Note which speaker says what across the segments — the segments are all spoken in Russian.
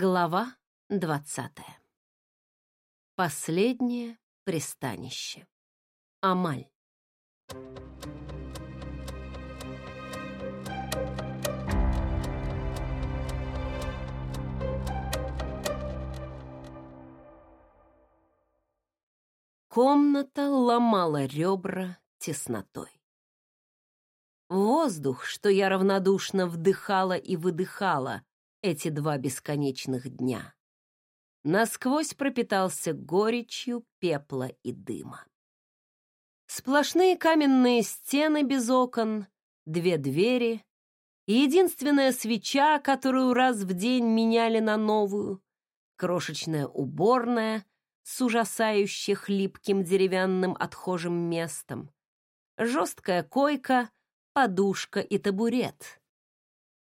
Speaker 1: Глава двадцатая. Последнее пристанище. Амаль. Комната ломала ребра теснотой. Воздух, что я равнодушно вдыхала и выдыхала эти два бесконечных дня, насквозь пропитался горечью пепла и дыма. Сплошные каменные стены без окон, две двери и единственная свеча, которую раз в день меняли на новую, крошечная уборная с ужасающе хлипким деревянным отхожим местом, жесткая койка, подушка и табурет.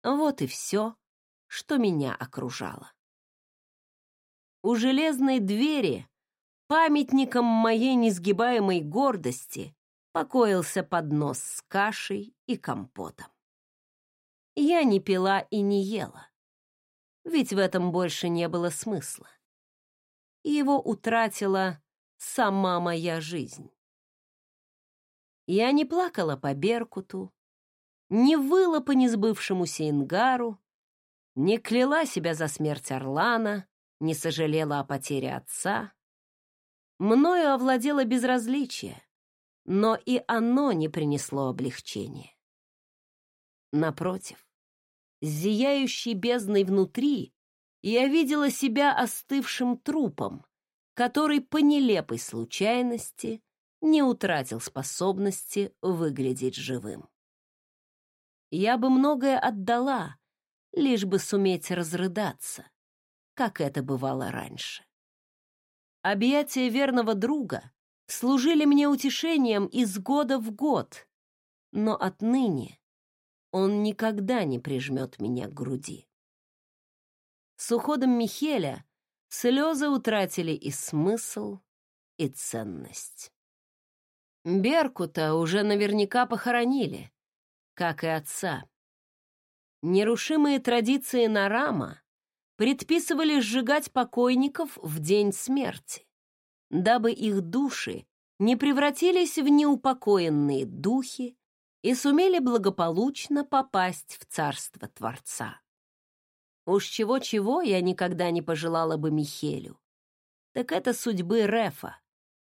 Speaker 1: Вот и все, что меня окружало. У железной двери, памятником моей несгибаемой гордости, покоился поднос с кашей и компотом. Я не пила и не ела, ведь в этом больше не было смысла. Его утратила сама моя жизнь. Я не плакала по Беркуту, не выла по несбывшемуся Ингару, не кляла себя за смерть Орлана, не сожалела о потере отца. Мною овладело безразличие, но и оно не принесло облегчения. Напротив, с зияющей бездной внутри я видела себя остывшим трупом, который по нелепой случайности не утратил способности выглядеть живым. Я бы многое отдала, лишь бы суметь разрыдаться, как это бывало раньше. Объятия верного друга служили мне утешением из года в год, но отныне он никогда не прижмет меня к груди. С уходом Михеля слезы утратили и смысл, и ценность. Беркута уже наверняка похоронили, как и отца. Нерушимые традиции Нарама предписывали сжигать покойников в день смерти, дабы их души не превратились в неупокоенные духи и сумели благополучно попасть в царство Творца. Уж чего-чего я никогда не пожелала бы Михелю. Так это судьбы Рефа,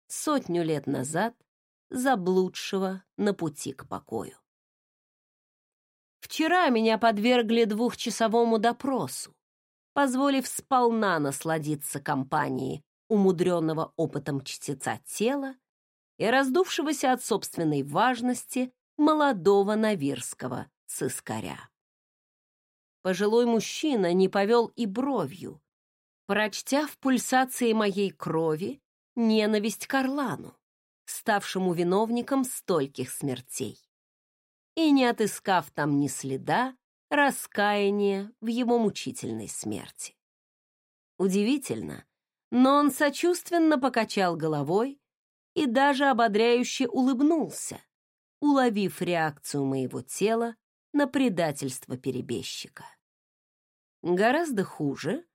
Speaker 1: сотню лет назад заблудшего на пути к покою. Вчера меня подвергли двухчасовому допросу, позволив сполна насладиться компанией умудренного опытом чтеца тела и раздувшегося от собственной важности молодого навирского сыскаря. Пожилой мужчина не повел и бровью, прочтя в пульсации моей крови ненависть к Орлану, ставшему виновником стольких смертей и не отыскав там ни следа раскаяния в его мучительной смерти. Удивительно, но он сочувственно покачал головой и даже ободряюще улыбнулся, уловив реакцию моего тела на предательство перебежчика. Гораздо хуже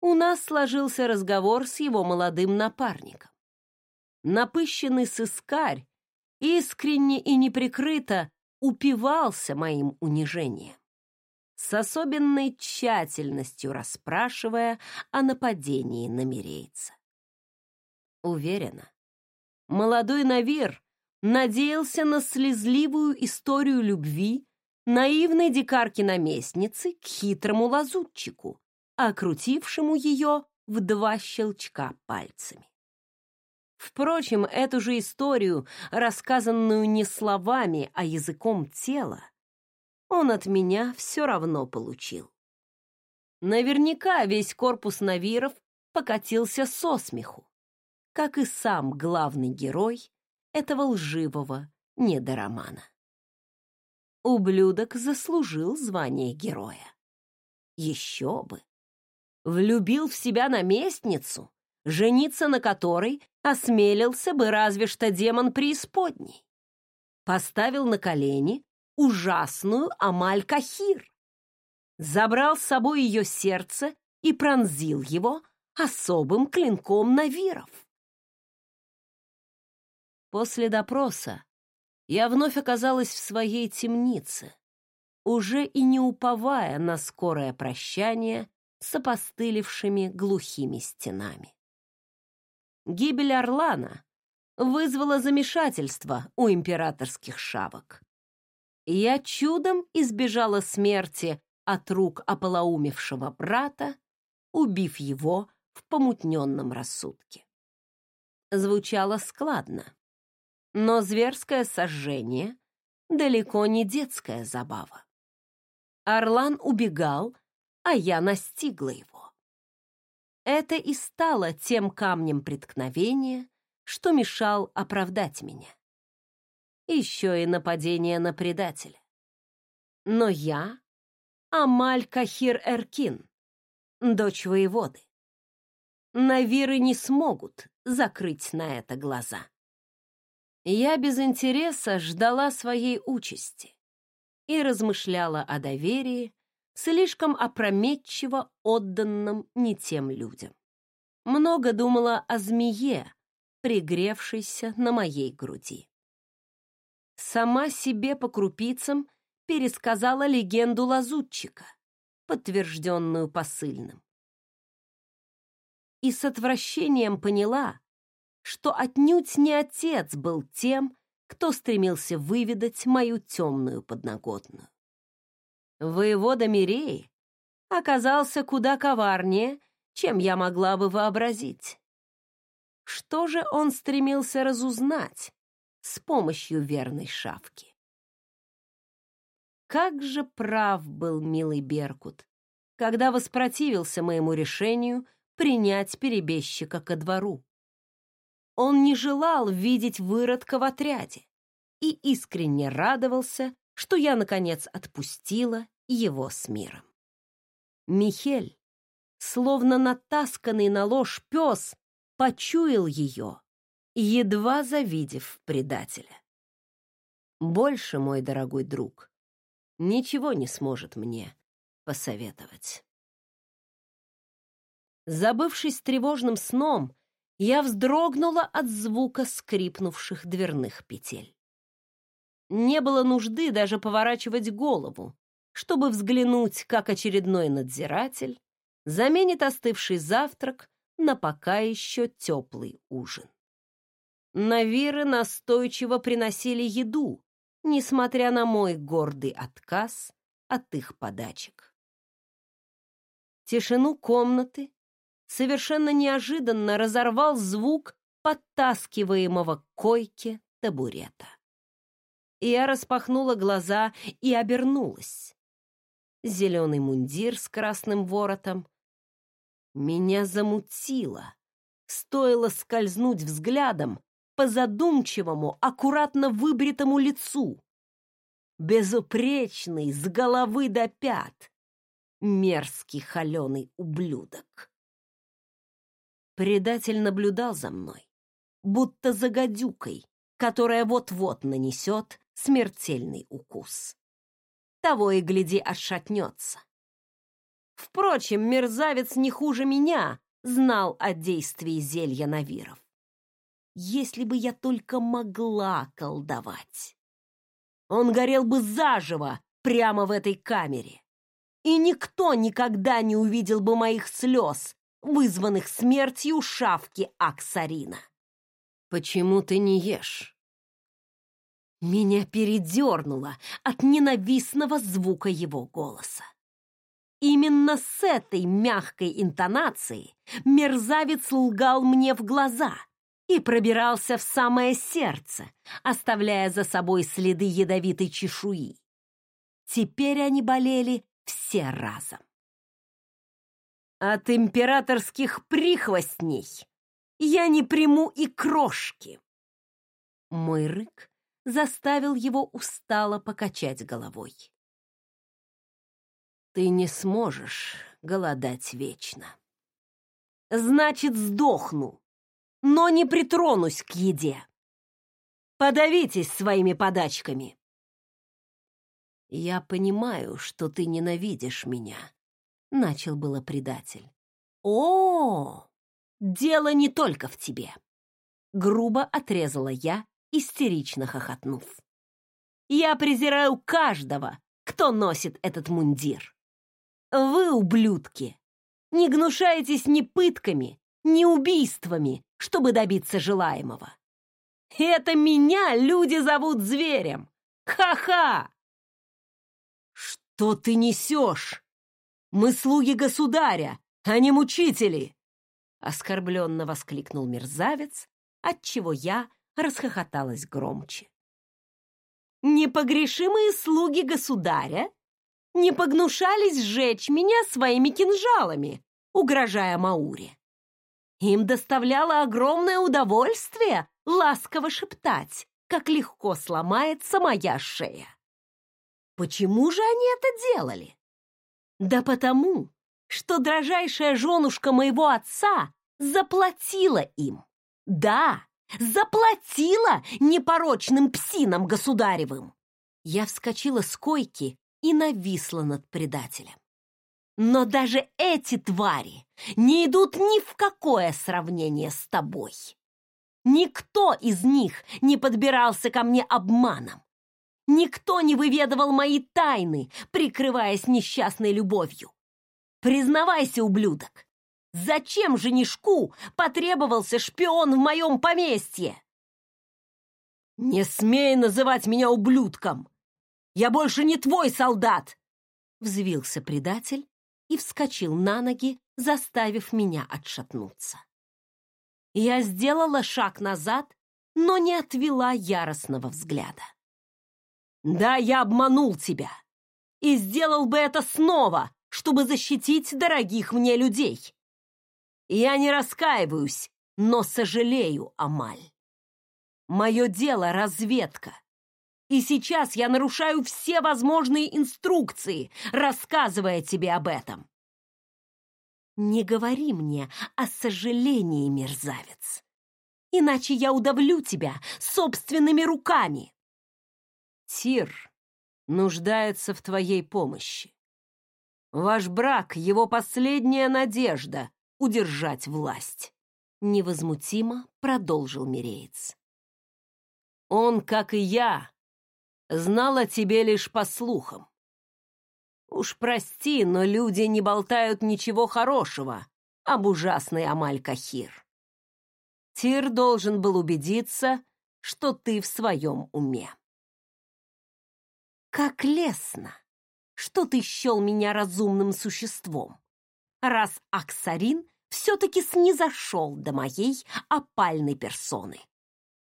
Speaker 1: у нас сложился разговор с его молодым напарником. Напыщенный сыскарь искренне и неприкрыто упивался моим унижением, с особенной тщательностью расспрашивая о нападении на Мирейца. Уверена, молодой Навир надеялся на слезливую историю любви наивной дикарки-наместницы к хитрому лазутчику, окрутившему ее в два щелчка пальцами. Впрочем, эту же историю, рассказанную не словами, а языком тела, он от меня все равно получил. Наверняка весь корпус Навиров покатился со смеху, как и сам главный герой этого лживого недоромана. Ублюдок заслужил звание героя. Еще бы! Влюбил в себя наместницу, жениться на которой осмелился бы разве что демон преисподней. Поставил на колени ужасную Амаль-Кахир. Забрал с собой ее сердце и пронзил его особым клинком навиров. После допроса я вновь оказалась в своей темнице, уже и не уповая на скорое прощание с опостылевшими глухими стенами. Гибель Орлана вызвала замешательство у императорских шавок. Я чудом избежала смерти от рук ополоумевшего брата, убив его в помутненном рассудке. Звучало складно, но зверское сожжение далеко не детская забава. Орлан убегал, а я настигла его. Это и стало тем камнем преткновения, что мешал оправдать меня. Еще и нападение на предателя. Но я — Амаль Кахир Эркин, дочь воеводы. Навиры не смогут закрыть на это глаза. Я без интереса ждала своей участи и размышляла о доверии, слишком опрометчиво отданном не тем людям. Много думала о змее, пригревшейся на моей груди. Сама себе по крупицам пересказала легенду лазутчика, подтвержденную посыльным. И с отвращением поняла, что отнюдь не отец был тем, кто стремился выведать мою темную подноготную. Воевода Миреи оказался куда коварнее, чем я могла бы вообразить. Что же он стремился разузнать с помощью верной шавки? Как же прав был милый Беркут, когда воспротивился моему решению принять перебежчика ко двору. Он не желал видеть выродка в отряде и искренне радовался, что я, наконец, отпустила его с миром. Михель, словно натасканный на ложь пес, почуял ее, едва завидев предателя. Больше, мой дорогой друг, ничего не сможет мне посоветовать. Забывшись тревожным сном, я вздрогнула от звука скрипнувших дверных петель. Не было нужды даже поворачивать голову, чтобы взглянуть, как очередной надзиратель заменит остывший завтрак на пока еще теплый ужин. Навиры настойчиво приносили еду, несмотря на мой гордый отказ от их подачек. Тишину комнаты совершенно неожиданно разорвал звук подтаскиваемого к койке табурета. Я распахнула глаза и обернулась. Зеленый мундир с красным воротом. Меня замутило. Стоило скользнуть взглядом по задумчивому, аккуратно выбритому лицу. Безупречный, с головы до пят. Мерзкий холеный ублюдок. Предатель наблюдал за мной, будто за гадюкой, которая вот-вот нанесет смертельный укус. Того и гляди отшатнется. Впрочем, мерзавец не хуже меня знал о действии зелья Навиров. Если бы я только могла колдовать. Он горел бы заживо прямо в этой камере. И никто никогда не увидел бы моих слез, вызванных смертью шавки Аксарина. «Почему ты не ешь?» Меня передернуло от ненавистного звука его голоса. Именно с этой мягкой интонацией мерзавец лгал мне в глаза и пробирался в самое сердце, оставляя за собой следы ядовитой чешуи. Теперь они болели все разом. От императорских прихвостней я не приму и крошки. Мой рык заставил его устало покачать головой. Ты не сможешь голодать вечно. Значит, сдохну, но не притронусь к еде. Подавитесь своими подачками. Я понимаю, что ты ненавидишь меня, начал было предатель. О, дело не только в тебе. Грубо отрезала я, истерично хохотнув. Я презираю каждого, кто носит этот мундир. Вы, ублюдки, не гнушаетесь ни пытками, ни убийствами, чтобы добиться желаемого. Это меня люди зовут зверем. Ха-ха! Что ты несешь? Мы слуги государя, а не мучители! Оскорбленно воскликнул мерзавец, отчего я расхохоталась громче. Непогрешимые слуги государя не погнушались сжечь меня своими кинжалами, угрожая Мауре. Им доставляло огромное удовольствие ласково шептать, как легко сломается моя шея. Почему же они это делали? Да потому, что дрожайшая женушка моего отца заплатила им. Да, заплатила непорочным псинам государевым. Я вскочила с койки и нависла над предателем. Но даже эти твари не идут ни в какое сравнение с тобой. Никто из них не подбирался ко мне обманом. Никто не выведывал мои тайны, прикрываясь несчастной любовью. Признавайся, ублюдок, зачем женишку потребовался шпион в моем поместье? Не смей называть меня ублюдком! Я больше не твой солдат! Взвился предатель и вскочил на ноги, заставив меня отшатнуться. Я сделала шаг назад, но не отвела яростного взгляда. «Да, я обманул тебя и сделал бы это снова, чтобы защитить дорогих мне людей. Я не раскаиваюсь, но сожалею, Амаль. Мое дело — разведка. И сейчас я нарушаю все возможные инструкции, рассказывая тебе об этом. Не говори мне о сожалении, мерзавец. Иначе я удавлю тебя собственными руками. Тир нуждается в твоей помощи. Ваш брак — его последняя надежда удержать власть. Невозмутимо продолжил Миреец. Он, как и я, знал о тебе лишь по слухам. Уж прости, но люди не болтают ничего хорошего об ужасной Амаль-Кахир. Тир должен был убедиться, что ты в своем уме. Как лестно, что ты счел меня разумным существом, раз Аксарин все-таки снизошел до моей опальной персоны.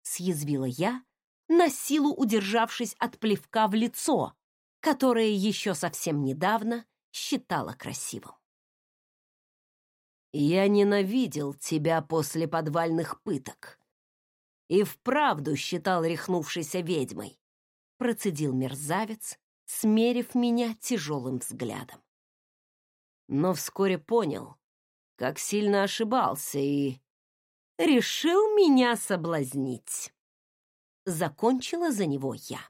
Speaker 1: Съязвила я, на силу удержавшись от плевка в лицо, которое еще совсем недавно считала красивым. «Я ненавидел тебя после подвальных пыток и вправду считал рехнувшейся ведьмой», процедил мерзавец, смерив меня тяжелым взглядом. Но вскоре понял, как сильно ошибался и решил меня соблазнить. Закончила за него я.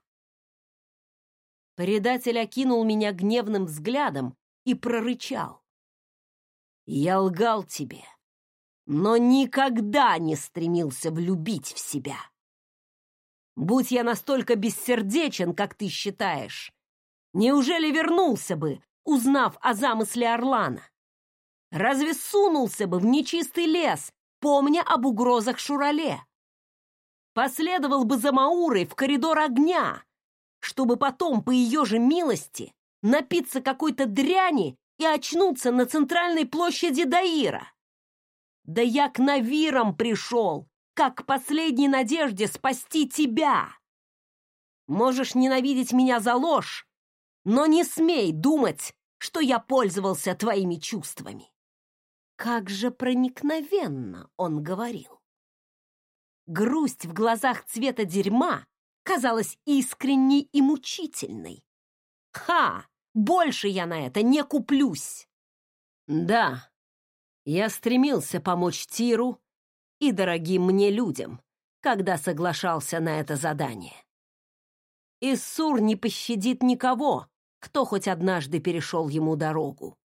Speaker 1: Предатель окинул меня гневным взглядом и прорычал. «Я лгал тебе, но никогда не стремился влюбить в себя. Будь я настолько бессердечен, как ты считаешь, неужели вернулся бы, узнав о замысле Орлана? Разве сунулся бы в нечистый лес, помня об угрозах Шурале? Последовал бы за Маурой в коридор огня, чтобы потом, по ее же милости, напиться какой-то дряни и очнуться на центральной площади Даира. Да я к Навирам пришел, как к последней надежде спасти тебя. Можешь ненавидеть меня за ложь, но не смей думать, что я пользовался твоими чувствами. Как же проникновенно он говорил. Грусть в глазах цвета дерьма казалась искренней и мучительной. Ха! Больше я на это не куплюсь. Да, я стремился помочь Тиру и дорогим мне людям, когда соглашался на это задание. Иссур не пощадит никого, кто хоть однажды перешел ему дорогу.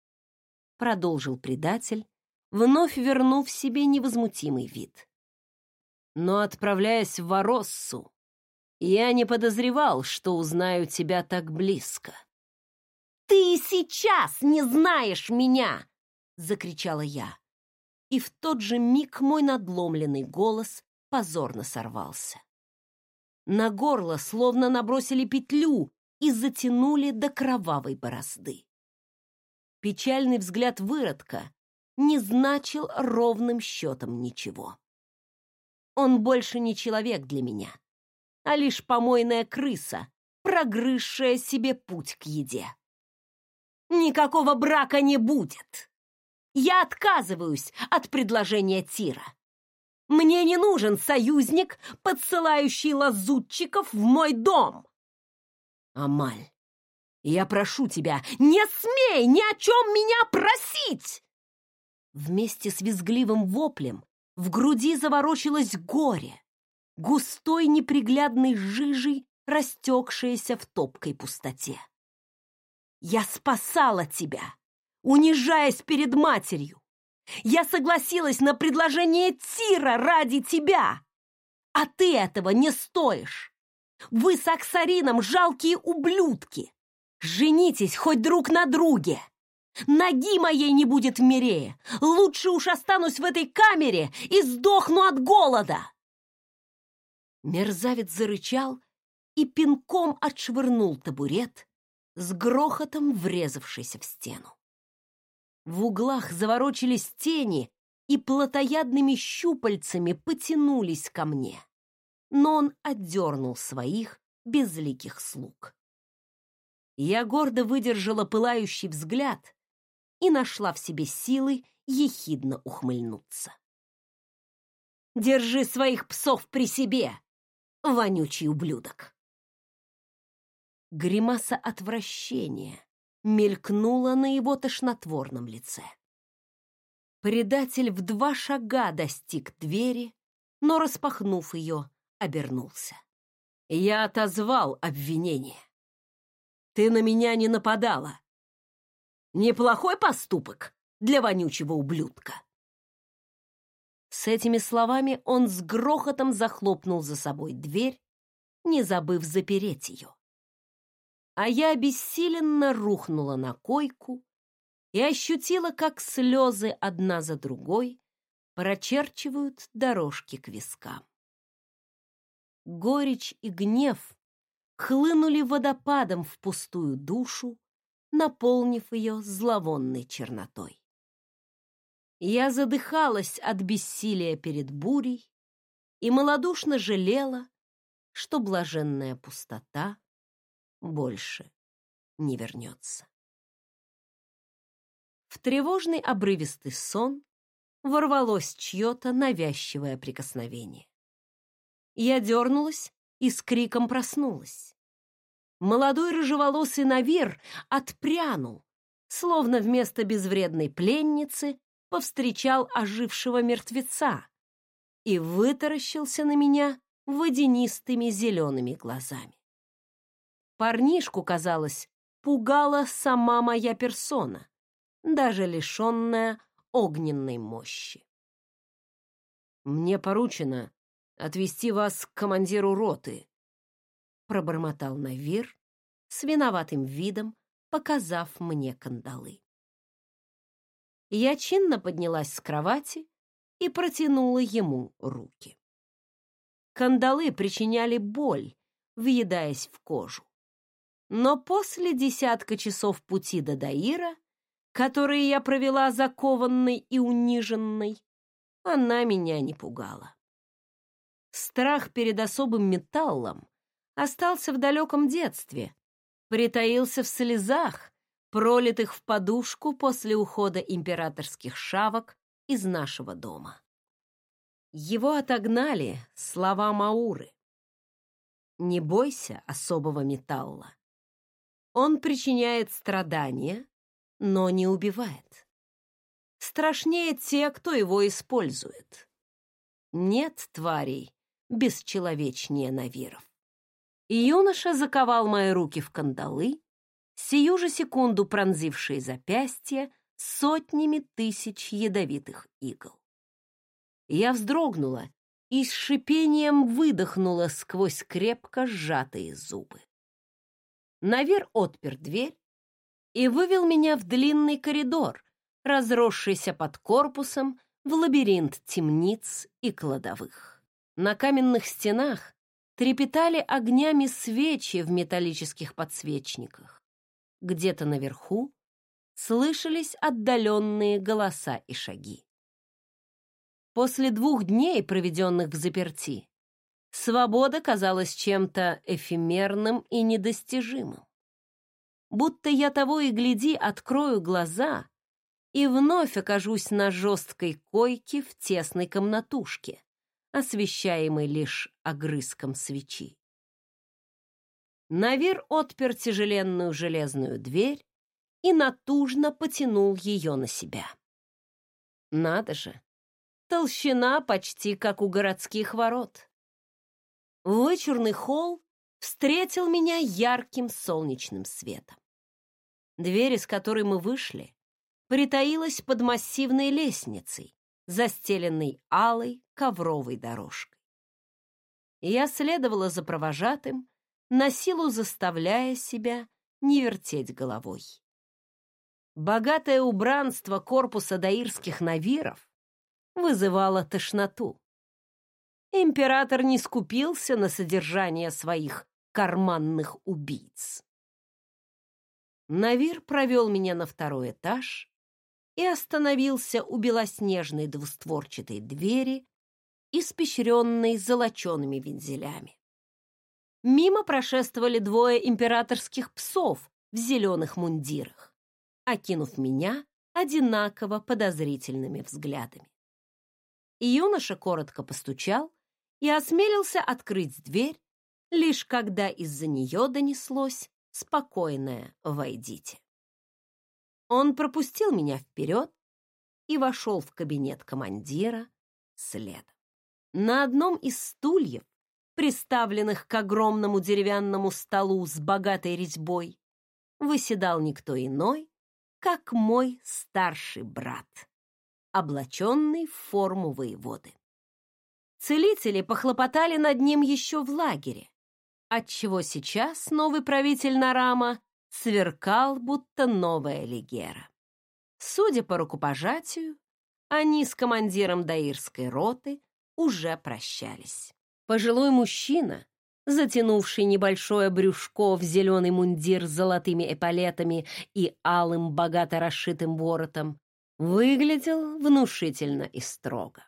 Speaker 1: продолжил предатель, вновь вернув себе невозмутимый вид. Но, отправляясь в Вороссу, я не подозревал, что узнаю тебя так близко. «Ты сейчас не знаешь меня!» — закричала я. И в тот же миг мой надломленный голос позорно сорвался. На горло словно набросили петлю и затянули до кровавой борозды. Печальный взгляд выродка не значил ровным счетом ничего. Он больше не человек для меня, а лишь помойная крыса, прогрызшая себе путь к еде. Никакого брака не будет. Я отказываюсь от предложения Тира. Мне не нужен союзник, подсылающий лазутчиков в мой дом. Амаль, я прошу тебя, не смей ни о чем меня просить! Вместе с визгливым воплем в груди заворочилось горе, густой неприглядной жижей, растекшееся в топкой пустоте. Я спасала тебя, унижаясь перед матерью. Я согласилась на предложение Тира ради тебя, а ты этого не стоишь. Вы с Аксарином жалкие ублюдки. Женитесь хоть друг на друге. Ноги моей не будет в мире. Лучше уж останусь в этой камере и сдохну от голода. Мерзавец зарычал и пинком отшвырнул табурет, с грохотом врезавшийся в стену. В углах заворочились тени и плотоядными щупальцами потянулись ко мне. Но он отдернул своих безликих слуг. Я гордо выдержала пылающий взгляд и нашла в себе силы ехидно ухмыльнуться. «Держи своих псов при себе, вонючий ублюдок!» Гримаса отвращения мелькнула на его тошнотворном лице. Предатель в два шага достиг двери, но, распахнув ее, обернулся. Я отозвал обвинение. Ты на меня не нападала. Неплохой поступок для вонючего ублюдка. С этими словами он с грохотом захлопнул за собой дверь, не забыв запереть ее а я обессиленно рухнула на койку и ощутила, как слезы одна за другой прочерчивают дорожки к вискам. Горечь и гнев хлынули водопадом в пустую душу, наполнив ее зловонной чернотой. Я задыхалась от бессилия перед бурей и малодушно жалела, что блаженная пустота больше не вернется. В тревожный обрывистый сон ворвалось чье-то навязчивое прикосновение. Я дернулась и с криком проснулась. Молодой рыжеволосый Навир отпрянул, словно вместо безвредной пленницы повстречал ожившего мертвеца и вытаращился на меня водянистыми зелеными глазами. Парнишку, казалось, пугала сама моя персона, даже лишенная огненной мощи. «Мне поручено отвести вас к командиру роты», пробормотал Навир с виноватым видом, показав мне кандалы. Я чинно поднялась с кровати и протянула ему руки. Кандалы причиняли боль, въедаясь в кожу. Но после десятка часов пути до Даира, которые я провела закованной и униженной, она меня не пугала. Страх перед особым металлом остался в далеком детстве, притаился в слезах, пролитых в подушку после ухода императорских шавок из нашего дома. Его отогнали слова Мауры. «Не бойся особого металла. Он причиняет страдания, но не убивает. Страшнее те, кто его использует. Нет тварей бесчеловечнее навиров. И юноша заковал мои руки в кандалы, сию же секунду пронзившие запястье сотнями тысяч ядовитых игл. Я вздрогнула и с шипением выдохнула сквозь крепко сжатые зубы. Навер отпер дверь и вывел меня в длинный коридор, разросшийся под корпусом в лабиринт темниц и кладовых. На каменных стенах трепетали огнями свечи в металлических подсвечниках. Где-то наверху слышались отдаленные голоса и шаги. После двух дней, проведенных в заперти, свобода казалась чем-то эфемерным и недостижимым. Будто я того и гляди открою глаза и вновь окажусь на жесткой койке в тесной комнатушке, освещаемой лишь огрызком свечи. Навир отпер тяжеленную железную дверь и натужно потянул ее на себя. Надо же, толщина почти как у городских ворот. Вычурный холл встретил меня ярким солнечным светом. Дверь, из которой мы вышли, притаилась под массивной лестницей, застеленной алой ковровой дорожкой. Я следовала за провожатым, на силу заставляя себя не вертеть головой. Богатое убранство корпуса даирских навиров вызывало тошноту. Император не скупился на содержание своих карманных убийц. Навир провел меня на второй этаж и остановился у белоснежной двустворчатой двери, испещренной золочеными вензелями. Мимо прошествовали двое императорских псов в зеленых мундирах, окинув меня одинаково подозрительными взглядами. И юноша коротко постучал и осмелился открыть дверь, лишь когда из-за нее донеслось спокойное «Войдите». Он пропустил меня вперед и вошел в кабинет командира следом. На одном из стульев, приставленных к огромному деревянному столу с богатой резьбой, выседал никто иной, как мой старший брат, облаченный в форму воеводы. Целители похлопотали над ним еще в лагере, отчего сейчас новый правитель Нарама сверкал, будто новая легера. Судя по рукопожатию, они с командиром даирской роты уже прощались. Пожилой мужчина, затянувший небольшое брюшко в зеленый мундир с золотыми эполетами и алым богато расшитым воротом, выглядел внушительно и строго.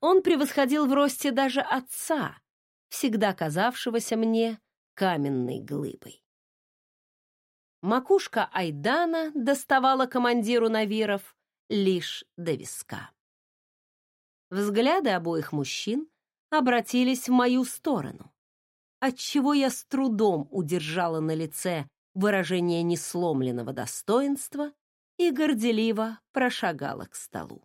Speaker 1: Он превосходил в росте даже отца, всегда казавшегося мне каменной глыбой. Макушка Айдана доставала командиру Навиров лишь до виска. Взгляды обоих мужчин обратились в мою сторону, отчего я с трудом удержала на лице выражение несломленного достоинства и горделиво прошагала к столу.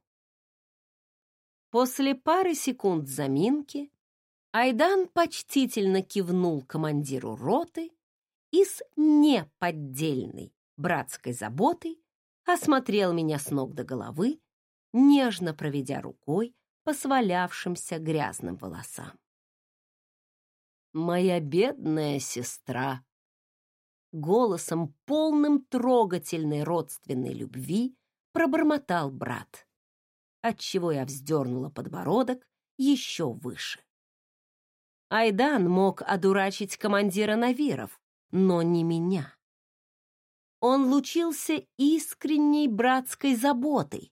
Speaker 1: После пары секунд заминки Айдан почтительно кивнул командиру роты и с неподдельной братской заботой осмотрел меня с ног до головы, нежно проведя рукой по свалявшимся грязным волосам. «Моя бедная сестра!» Голосом, полным трогательной родственной любви, пробормотал брат, отчего я вздернула подбородок еще выше. Айдан мог одурачить командира Навиров, но не меня. Он лучился искренней братской заботой,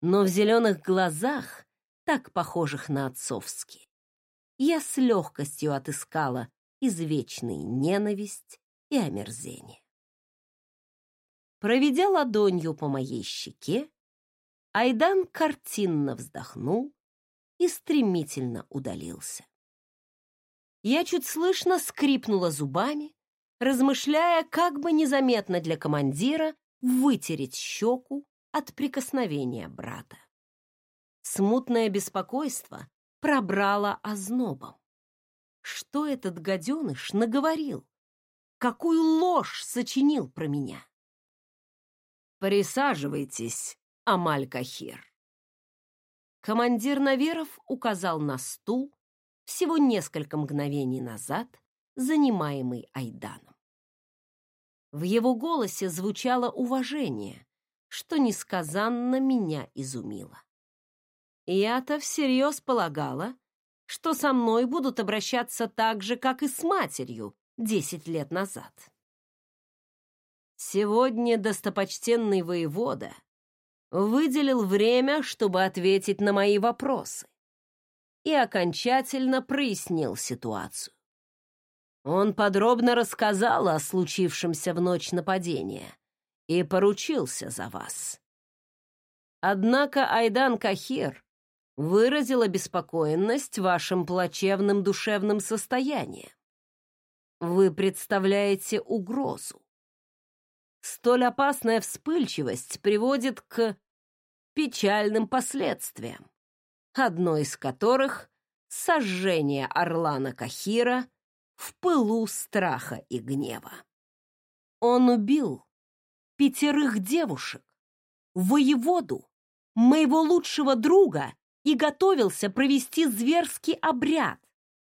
Speaker 1: но в зеленых глазах, так похожих на отцовские, я с легкостью отыскала извечный ненависть и омерзение. Проведя ладонью по моей щеке, Айдан картинно вздохнул и стремительно удалился. Я чуть слышно скрипнула зубами, размышляя, как бы незаметно для командира вытереть щеку от прикосновения брата. Смутное беспокойство пробрало ознобом. Что этот гаденыш наговорил? Какую ложь сочинил про меня? Присаживайтесь, Амаль-Кахир. Командир Наверов указал на стул всего несколько мгновений назад, занимаемый Айданом. В его голосе звучало уважение, что несказанно меня изумило. Я-то всерьез полагала, что со мной будут обращаться так же, как и с матерью десять лет назад. Сегодня достопочтенный воевода выделил время, чтобы ответить на мои вопросы и окончательно прояснил ситуацию. Он подробно рассказал о случившемся в ночь нападения и поручился за вас. Однако Айдан Кахир выразил обеспокоенность вашим плачевным душевным состоянием. Вы представляете угрозу. Столь опасная вспыльчивость приводит к печальным последствиям, одно из которых — сожжение Орлана Кахира в пылу страха и гнева. Он убил пятерых девушек, воеводу, моего лучшего друга и готовился провести зверский обряд,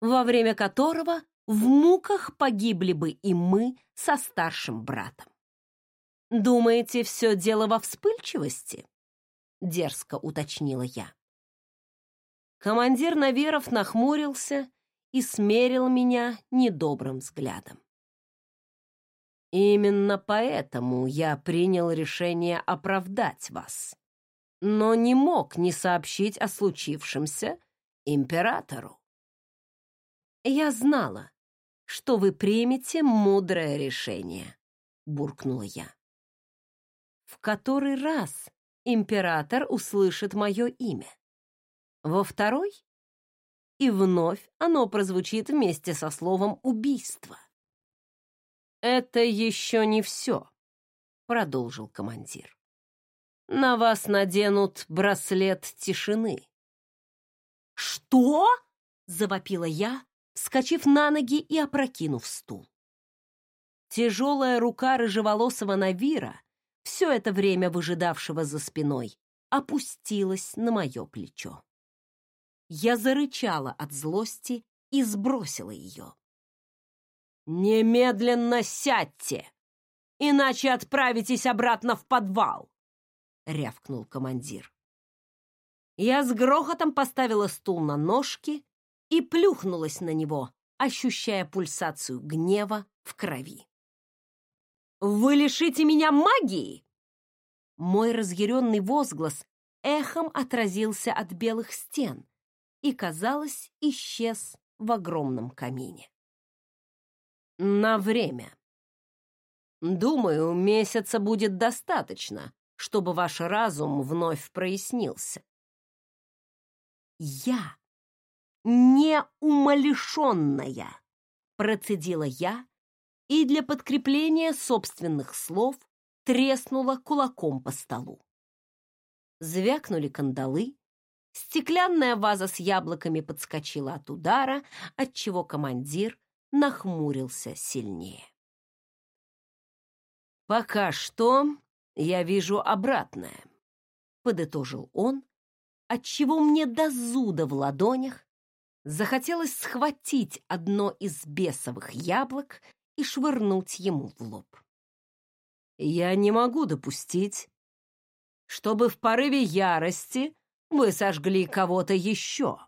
Speaker 1: во время которого в муках погибли бы и мы со старшим братом. «Думаете, все дело во вспыльчивости?» — дерзко уточнила я. Командир Наверов нахмурился и смерил меня недобрым взглядом. Именно поэтому я принял решение оправдать вас но не мог не сообщить о случившемся императору. «Я знала, что вы примете мудрое решение», — буркнула я. «В который раз император услышит мое имя? Во второй?» И вновь оно прозвучит вместе со словом «убийство». «Это еще не все», — продолжил командир на вас наденут браслет тишины. «Что?» — завопила я, вскочив на ноги и опрокинув стул. Тяжелая рука рыжеволосого Навира, все это время выжидавшего за спиной, опустилась на мое плечо. Я зарычала от злости и сбросила ее. «Немедленно сядьте, иначе отправитесь обратно в подвал!» — рявкнул командир. Я с грохотом поставила стул на ножки и плюхнулась на него, ощущая пульсацию гнева в крови. «Вы лишите меня магии!» Мой разъяренный возглас эхом отразился от белых стен и, казалось, исчез в огромном камине. «На время. Думаю, месяца будет достаточно, чтобы ваш разум вновь прояснился. Я неумалишенная, процедила я и для подкрепления собственных слов треснула кулаком по столу. Звякнули кандалы, стеклянная ваза с яблоками подскочила от удара, отчего командир нахмурился сильнее. «Пока что я вижу обратное, подытожил он, отчего мне до зуда в ладонях захотелось схватить одно из бесовых яблок и швырнуть ему в лоб. Я не могу допустить, чтобы в порыве ярости вы сожгли кого-то еще.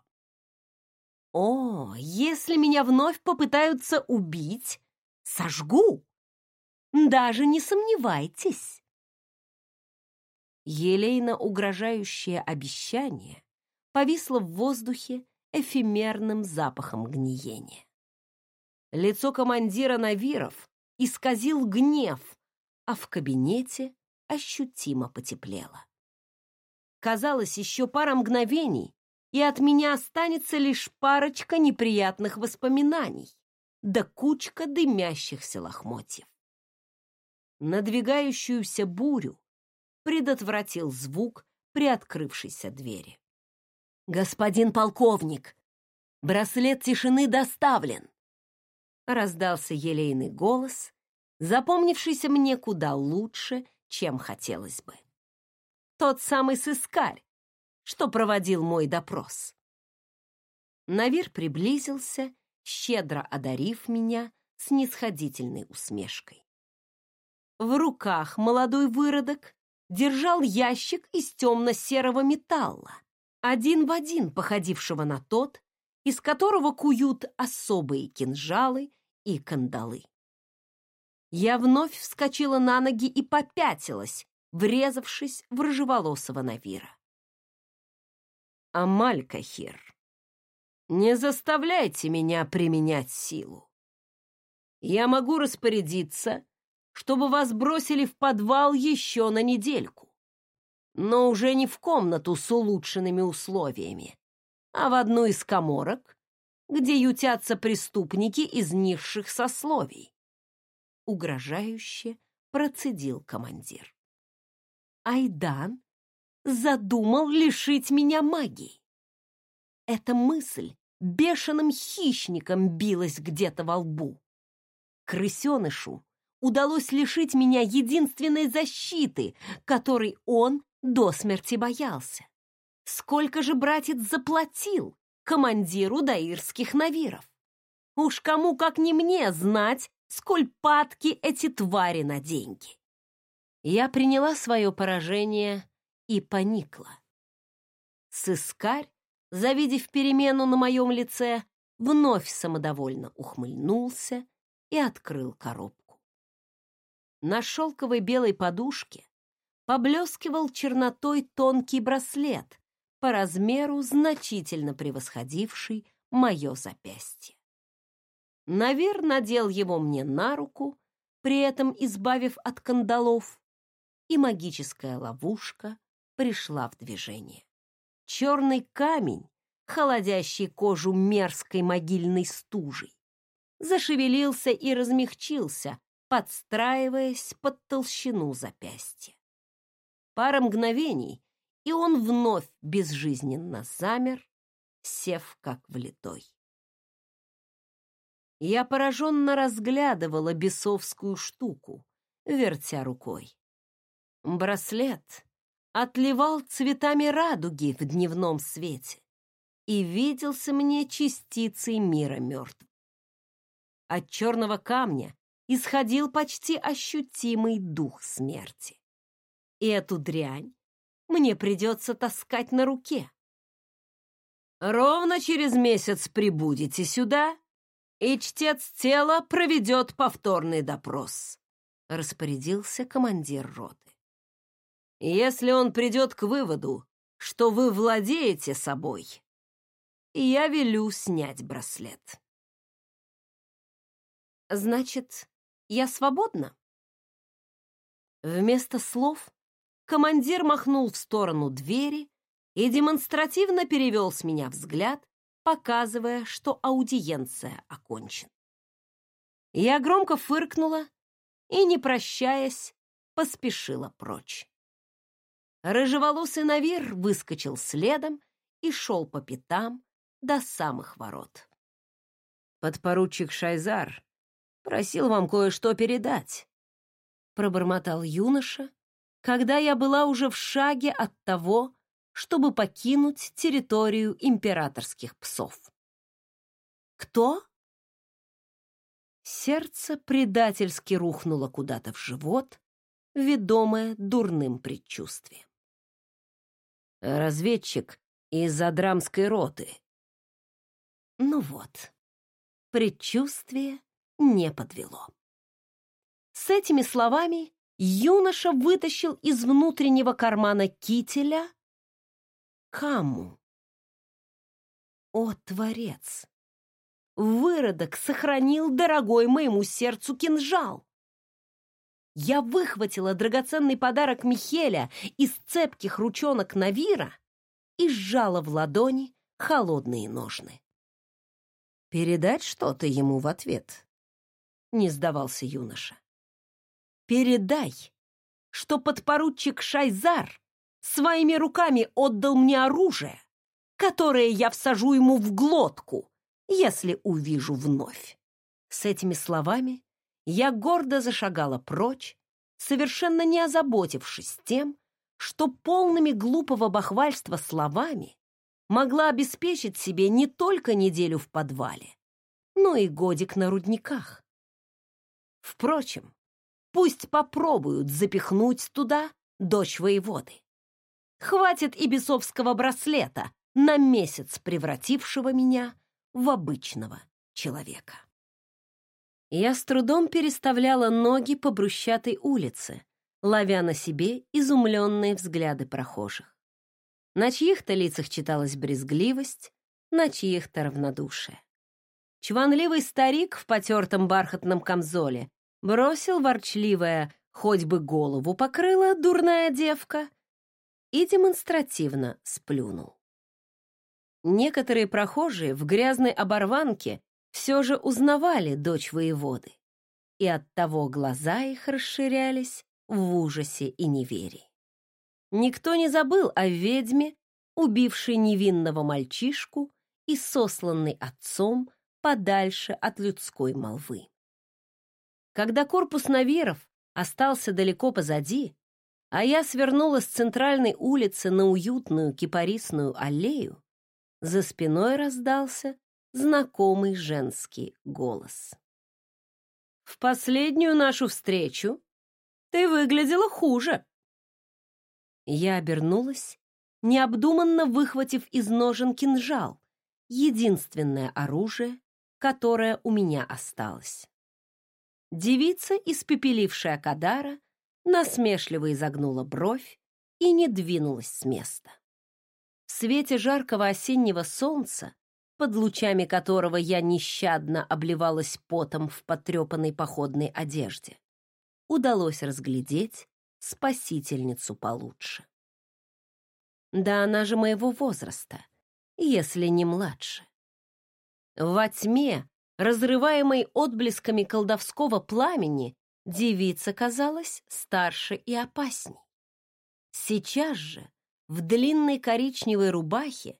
Speaker 1: О, если меня вновь попытаются убить, сожгу. Даже не сомневайтесь. Елейно угрожающее обещание повисло в воздухе эфемерным запахом гниения. Лицо командира Навиров исказил гнев, а в кабинете ощутимо потеплело. Казалось, еще пара мгновений, и от меня останется лишь парочка неприятных воспоминаний, да кучка дымящихся лохмотьев. Надвигающуюся бурю предотвратил звук приоткрывшейся двери. «Господин полковник, браслет тишины доставлен!» Раздался елейный голос, запомнившийся мне куда лучше, чем хотелось бы. Тот самый сыскарь, что проводил мой допрос. Навир приблизился, щедро одарив меня снисходительной усмешкой. В руках молодой выродок держал ящик из темно-серого металла, один в один походившего на тот, из которого куют особые кинжалы и кандалы. Я вновь вскочила на ноги и попятилась, врезавшись в рыжеволосого Навира. Амаль-Кахир, не заставляйте меня применять силу. Я могу распорядиться, чтобы вас бросили в подвал еще на недельку, но уже не в комнату с улучшенными условиями, а в одну из коморок, где ютятся преступники из низших сословий. Угрожающе процедил командир. Айдан задумал лишить меня магии. Эта мысль бешеным хищником билась где-то во лбу. Крысенышу удалось лишить меня единственной защиты, которой он до смерти боялся. Сколько же братец заплатил командиру даирских навиров? Уж кому, как не мне, знать, сколь падки эти твари на деньги. Я приняла свое поражение и поникла. Сыскарь, завидев перемену на моем лице, вновь самодовольно ухмыльнулся и открыл коробку. На шелковой белой подушке поблескивал чернотой тонкий браслет, по размеру значительно превосходивший мое запястье. Навер надел его мне на руку, при этом избавив от кандалов, и магическая ловушка пришла в движение. Черный камень, холодящий кожу мерзкой могильной стужей, зашевелился и размягчился, подстраиваясь под толщину запястья. Пара мгновений, и он вновь безжизненно замер, сев как влитой. Я пораженно разглядывала бесовскую штуку, вертя рукой. Браслет отливал цветами радуги в дневном свете и виделся мне частицей мира мертвых. От черного камня исходил почти ощутимый дух смерти. И эту дрянь мне придется таскать на руке. Ровно через месяц прибудете сюда, и чтец тела проведет повторный допрос, распорядился командир роты. Если он придет к выводу, что вы владеете собой, я велю снять браслет. Значит, я свободна? Вместо слов командир махнул в сторону двери и демонстративно перевел с меня взгляд, показывая, что аудиенция окончена. Я громко фыркнула и, не прощаясь, поспешила прочь. Рыжеволосый Навир выскочил следом и шел по пятам до самых ворот. «Подпоручик Шайзар просил вам кое-что передать», — пробормотал юноша, когда я была уже в шаге от того, чтобы покинуть территорию императорских псов. «Кто?» Сердце предательски рухнуло куда-то в живот, ведомое дурным предчувствием. «Разведчик из Адрамской роты». Ну вот, предчувствие не подвело. С этими словами юноша вытащил из внутреннего кармана кителя каму. О, Творец! Выродок сохранил дорогой моему сердцу кинжал. Я выхватила драгоценный подарок Михеля из цепких ручонок Навира и сжала в ладони холодные ножны. «Передать что-то ему в ответ?» — не сдавался юноша. Передай, что подпоручик Шайзар своими руками отдал мне оружие, которое я всажу ему в глотку, если увижу вновь. С этими словами я гордо зашагала прочь, совершенно не озаботившись тем, что полными глупого бахвальства словами могла обеспечить себе не только неделю в подвале, но и годик на рудниках. Впрочем, пусть попробуют запихнуть туда дочь воеводы. Хватит и бесовского браслета, на месяц превратившего меня в обычного человека. Я с трудом переставляла ноги по брусчатой улице, ловя на себе изумленные взгляды прохожих. На чьих-то лицах читалась брезгливость, на чьих-то равнодушие. Чванливый старик в потертом бархатном камзоле бросил ворчливое «хоть бы голову покрыла, дурная девка», и демонстративно сплюнул. Некоторые прохожие в грязной оборванке все же узнавали дочь воеводы, и оттого глаза их расширялись в ужасе и неверии. Никто не забыл о ведьме, убившей невинного мальчишку и сосланной отцом подальше от людской молвы. Когда корпус Наверов остался далеко позади, а я свернула с центральной улицы на уютную кипарисную аллею, за спиной раздался знакомый женский голос. «В последнюю нашу встречу ты выглядела хуже!» Я обернулась, необдуманно выхватив из ножен кинжал, единственное оружие, которое у меня осталось. Девица, испепелившая Кадара, насмешливо изогнула бровь и не двинулась с места. В свете жаркого осеннего солнца, под лучами которого я нещадно обливалась потом в потрепанной походной одежде, удалось разглядеть спасительницу получше. Да она же моего возраста, если не младше. Во тьме, разрываемой отблесками колдовского пламени, девица казалась старше и опасней. Сейчас же в длинной коричневой рубахе,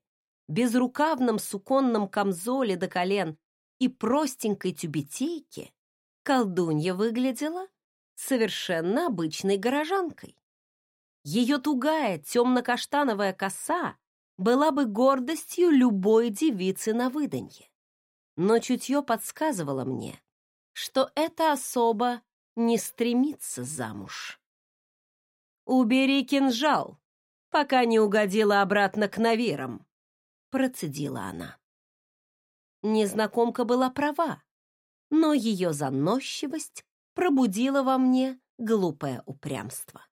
Speaker 1: безрукавном суконном камзоле до колен и простенькой тюбетейке колдунья выглядела совершенно обычной горожанкой. Ее тугая темно-каштановая коса была бы гордостью любой девицы на выданье. Но чутье подсказывало мне, что эта особа не стремится замуж. «Убери кинжал!» пока не угодила обратно к наверам», — процедила она. Незнакомка была права, но ее заносчивость пробудила во мне глупое упрямство.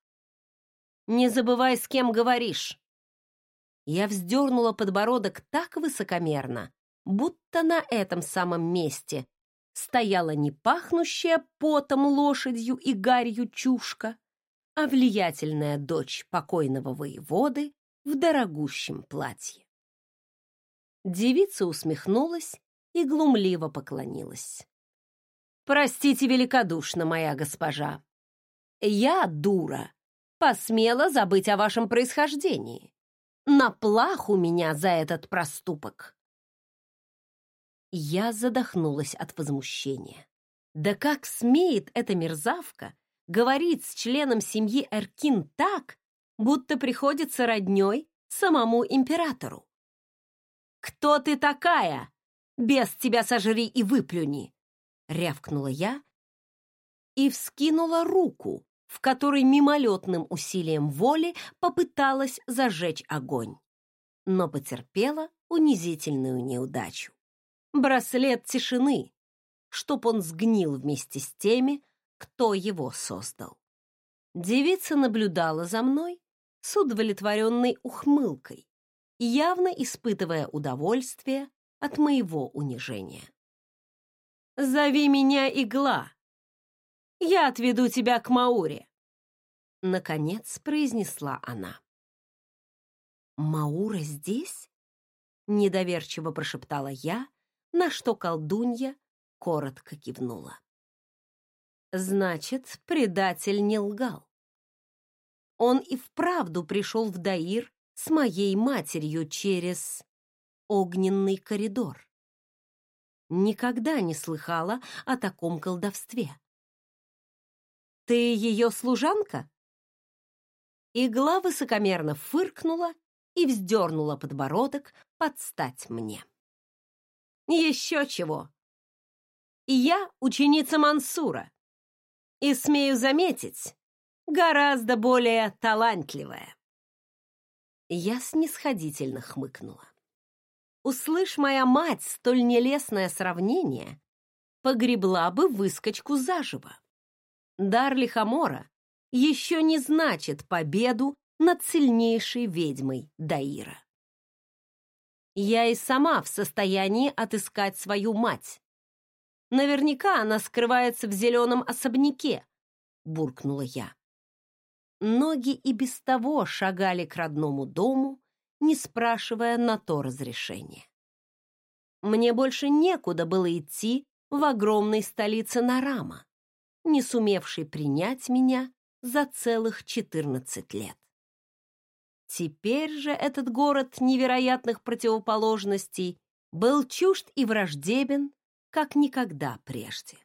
Speaker 1: «Не забывай, с кем говоришь!» Я вздернула подбородок так высокомерно, будто на этом самом месте стояла не пахнущая потом лошадью и гарью чушка, а влиятельная дочь покойного воеводы в дорогущем платье. Девица усмехнулась и глумливо поклонилась. «Простите великодушно, моя госпожа. Я, дура, посмела забыть о вашем происхождении. На плах у меня за этот проступок». Я задохнулась от возмущения. Да как смеет эта мерзавка говорит с членом семьи Эркин так, будто приходится роднёй самому императору. «Кто ты такая? Без тебя сожри и выплюни!» — рявкнула я и вскинула руку, в которой мимолетным усилием воли попыталась зажечь огонь, но потерпела унизительную неудачу. Браслет тишины, чтоб он сгнил вместе с теми, кто его создал. Девица наблюдала за мной с удовлетворенной ухмылкой, явно испытывая удовольствие от моего унижения. «Зови меня Игла! Я отведу тебя к Мауре!» Наконец произнесла она. «Маура здесь?» Недоверчиво прошептала я, на что колдунья коротко кивнула. Значит, предатель не лгал. Он и вправду пришел в Даир с моей матерью через огненный коридор. Никогда не слыхала о таком колдовстве. Ты ее служанка? Игла высокомерно фыркнула и вздернула подбородок под стать мне. Еще чего. Я ученица Мансура. И, смею заметить, гораздо более талантливая. Я снисходительно хмыкнула. Услышь моя мать столь нелестное сравнение, погребла бы выскочку заживо. Дар Лихомора еще не значит победу над сильнейшей ведьмой Даира. Я и сама в состоянии отыскать свою мать. Наверняка она скрывается в зеленом особняке, буркнула я. Ноги и без того шагали к родному дому, не спрашивая на то разрешения. Мне больше некуда было идти в огромной столице Нарама, не сумевшей принять меня за целых 14 лет. Теперь же этот город невероятных противоположностей был чужд и враждебен, как никогда прежде.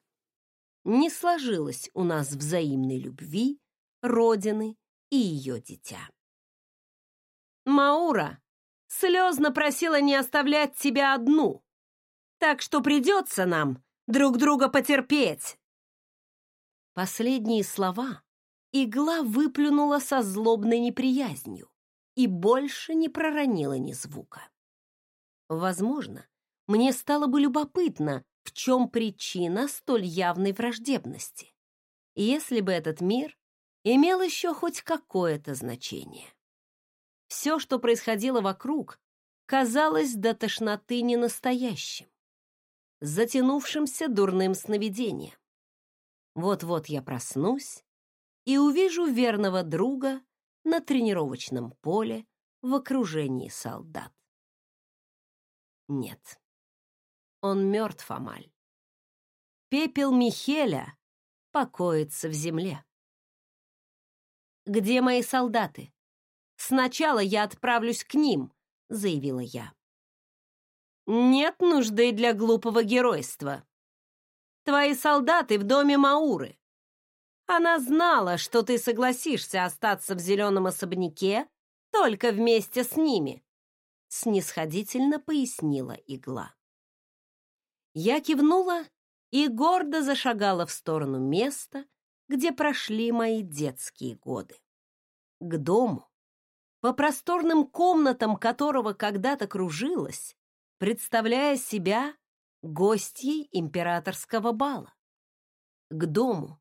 Speaker 1: Не сложилось у нас взаимной любви, родины и ее дитя. Маура слезно просила не оставлять тебя одну, так что придется нам друг друга потерпеть. Последние слова игла выплюнула со злобной неприязнью и больше не проронила ни звука. Возможно, мне стало бы любопытно, в чем причина столь явной враждебности, если бы этот мир имел еще хоть какое-то значение. Все, что происходило вокруг, казалось до тошноты ненастоящим, затянувшимся дурным сновидением. Вот-вот я проснусь и увижу верного друга на тренировочном поле в окружении солдат. Нет, он мертв, Амаль. Пепел Михеля покоится в земле. «Где мои солдаты? Сначала я отправлюсь к ним», — заявила я. «Нет нужды для глупого геройства. Твои солдаты в доме Мауры. Она знала, что ты согласишься остаться в зеленом особняке только вместе с ними», — снисходительно пояснила игла. Я кивнула и гордо зашагала в сторону места, где прошли мои детские годы. К дому, по просторным комнатам которого когда-то кружилась, представляя себя гостьей императорского бала. К дому,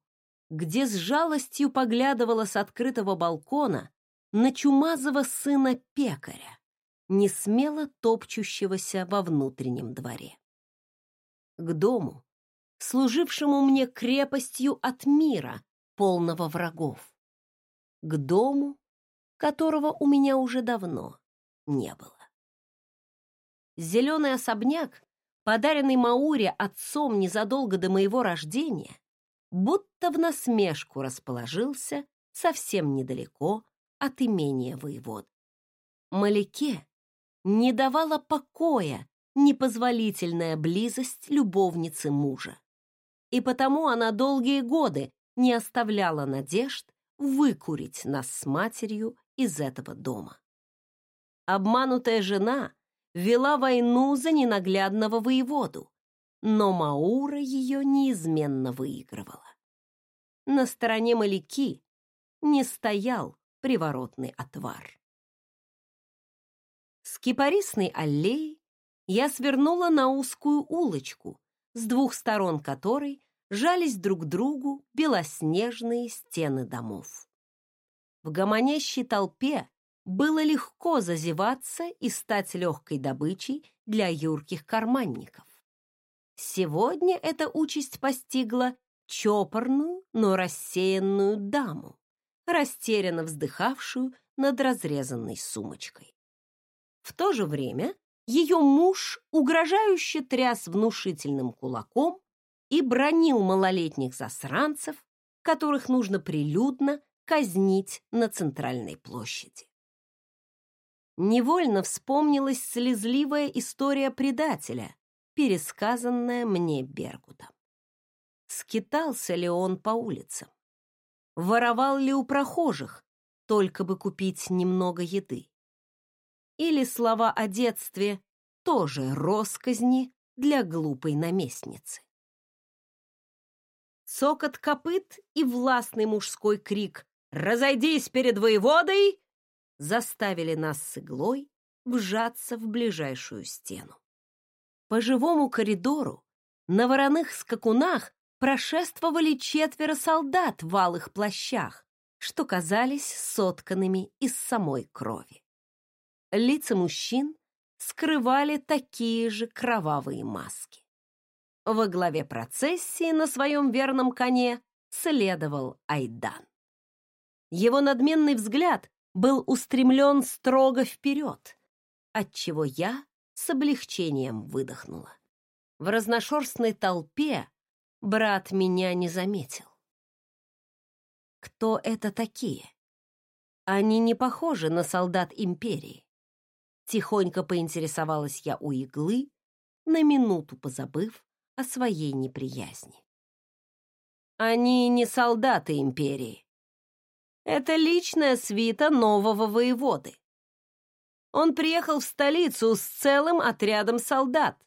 Speaker 1: где с жалостью поглядывала с открытого балкона на чумазого сына пекаря, не смело топчущегося во внутреннем дворе. К дому, служившему мне крепостью от мира, полного врагов. К дому, которого у меня уже давно не было. Зеленый особняк, подаренный Мауре отцом незадолго до моего рождения, будто в насмешку расположился совсем недалеко от имения воевод. Маляке не давала покоя непозволительная близость любовницы мужа. И потому она долгие годы не оставляла надежд выкурить нас с матерью из этого дома. Обманутая жена вела войну за ненаглядного воеводу, но Маура ее неизменно выигрывала. На стороне Маляки не стоял приворотный отвар. С кипарисной аллеи я свернула на узкую улочку, с двух сторон которой жались друг к другу белоснежные стены домов. В гомонящей толпе было легко зазеваться и стать легкой добычей для юрких карманников. Сегодня эта участь постигла чопорную, но рассеянную даму, растерянно вздыхавшую над разрезанной сумочкой. В то же время ее муж угрожающе тряс внушительным кулаком и бронил малолетних засранцев, которых нужно прилюдно казнить на центральной площади. Невольно вспомнилась слезливая история предателя, пересказанная мне Бергутом. Скитался ли он по улицам? воровал ли у прохожих, только бы купить немного еды. Или слова о детстве тоже росказни для глупой наместницы. Сокот копыт и властный мужской крик «Разойдись перед воеводой!» заставили нас с иглой вжаться в ближайшую стену. По живому коридору на вороных скакунах прошествовали четверо солдат в алых плащах, что казались сотканными из самой крови. Лица мужчин скрывали такие же кровавые маски. Во главе процессии на своем верном коне следовал Айдан. Его надменный взгляд был устремлен строго вперед, отчего я с облегчением выдохнула. В разношерстной толпе брат меня не заметил. Кто это такие? Они не похожи на солдат империи. Тихонько поинтересовалась я у иглы, на минуту позабыв о своей неприязни. Они не солдаты империи. Это личная свита нового воеводы. Он приехал в столицу с целым отрядом солдат.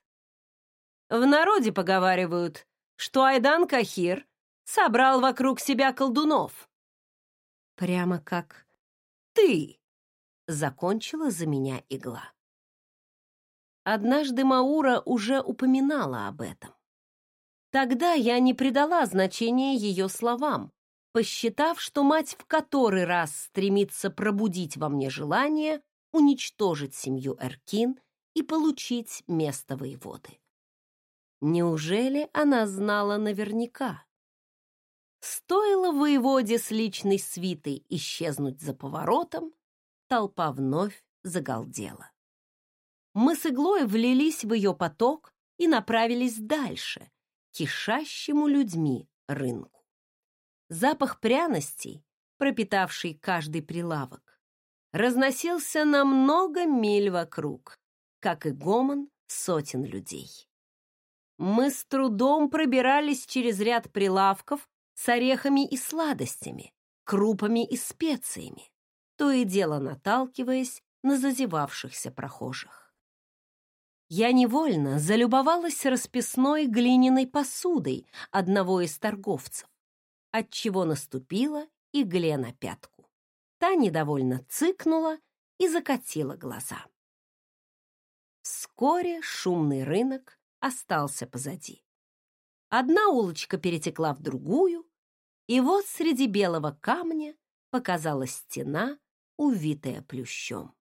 Speaker 1: В народе поговаривают, что Айдан Кахир собрал вокруг себя колдунов. Прямо как ты, закончила за меня игла. Однажды Маура уже упоминала об этом. Тогда я не придала значения ее словам, посчитав, что мать в который раз стремится пробудить во мне желание уничтожить семью Эркин и получить место воеводы. Неужели она знала наверняка? Стоило воеводе с личной свитой исчезнуть за поворотом, толпа вновь загалдела. Мы с иглой влились в ее поток и направились дальше, кишащему людьми рынку. Запах пряностей, пропитавший каждый прилавок, разносился на много миль вокруг, как и гомон сотен людей. Мы с трудом пробирались через ряд прилавков с орехами и сладостями, крупами и специями, то и дело наталкиваясь на зазевавшихся прохожих я невольно залюбовалась расписной глиняной посудой одного из торговцев, отчего наступила игле на пятку. Та недовольно цыкнула и закатила глаза. Вскоре шумный рынок остался позади. Одна улочка перетекла в другую, и вот среди белого камня показалась стена, увитая плющом.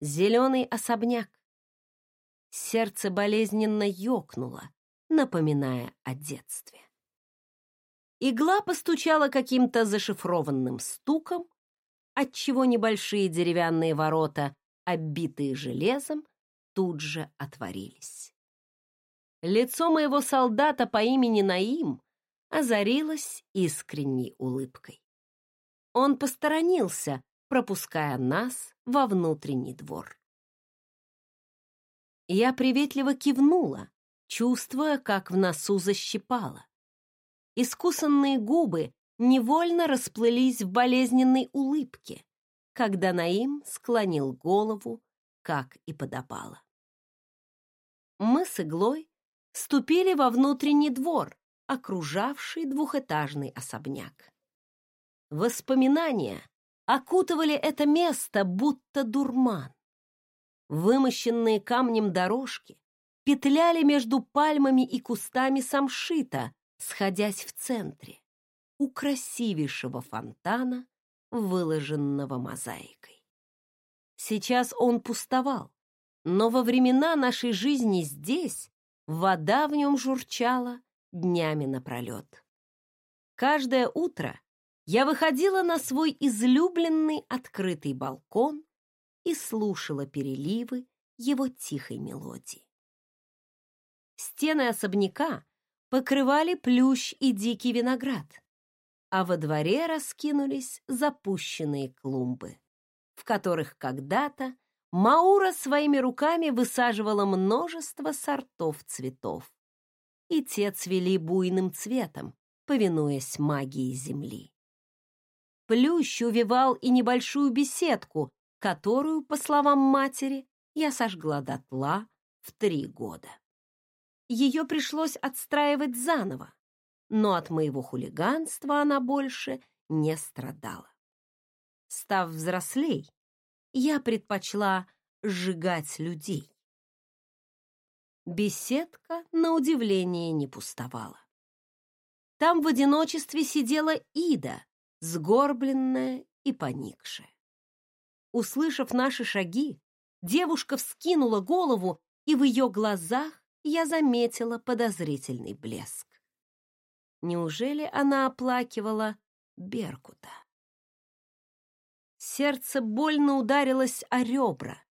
Speaker 1: Зеленый особняк, Сердце болезненно ёкнуло, напоминая о детстве. Игла постучала каким-то зашифрованным стуком, отчего небольшие деревянные ворота, оббитые железом, тут же отворились. Лицо моего солдата по имени Наим озарилось искренней улыбкой. Он посторонился, пропуская нас во внутренний двор. Я приветливо кивнула, чувствуя, как в носу защипало. Искусанные губы невольно расплылись в болезненной улыбке, когда Наим склонил голову, как и подобало. Мы с иглой ступили во внутренний двор, окружавший двухэтажный особняк. Воспоминания окутывали это место, будто дурман. Вымощенные камнем дорожки петляли между пальмами и кустами самшита, сходясь в центре, у красивейшего фонтана, выложенного мозаикой. Сейчас он пустовал, но во времена нашей жизни здесь вода в нем журчала днями напролет. Каждое утро я выходила на свой излюбленный открытый балкон и слушала переливы его тихой мелодии. Стены особняка покрывали плющ и дикий виноград, а во дворе раскинулись запущенные клумбы, в которых когда-то Маура своими руками высаживала множество сортов цветов, и те цвели буйным цветом, повинуясь магии земли. Плющ увивал и небольшую беседку, которую, по словам матери, я сожгла дотла в три года. Ее пришлось отстраивать заново, но от моего хулиганства она больше не страдала. Став взрослей, я предпочла сжигать людей. Беседка, на удивление, не пустовала. Там в одиночестве сидела Ида, сгорбленная и поникшая. Услышав наши шаги, девушка вскинула голову, и в ее глазах я заметила подозрительный блеск. Неужели она оплакивала Беркута? Сердце больно ударилось о ребра,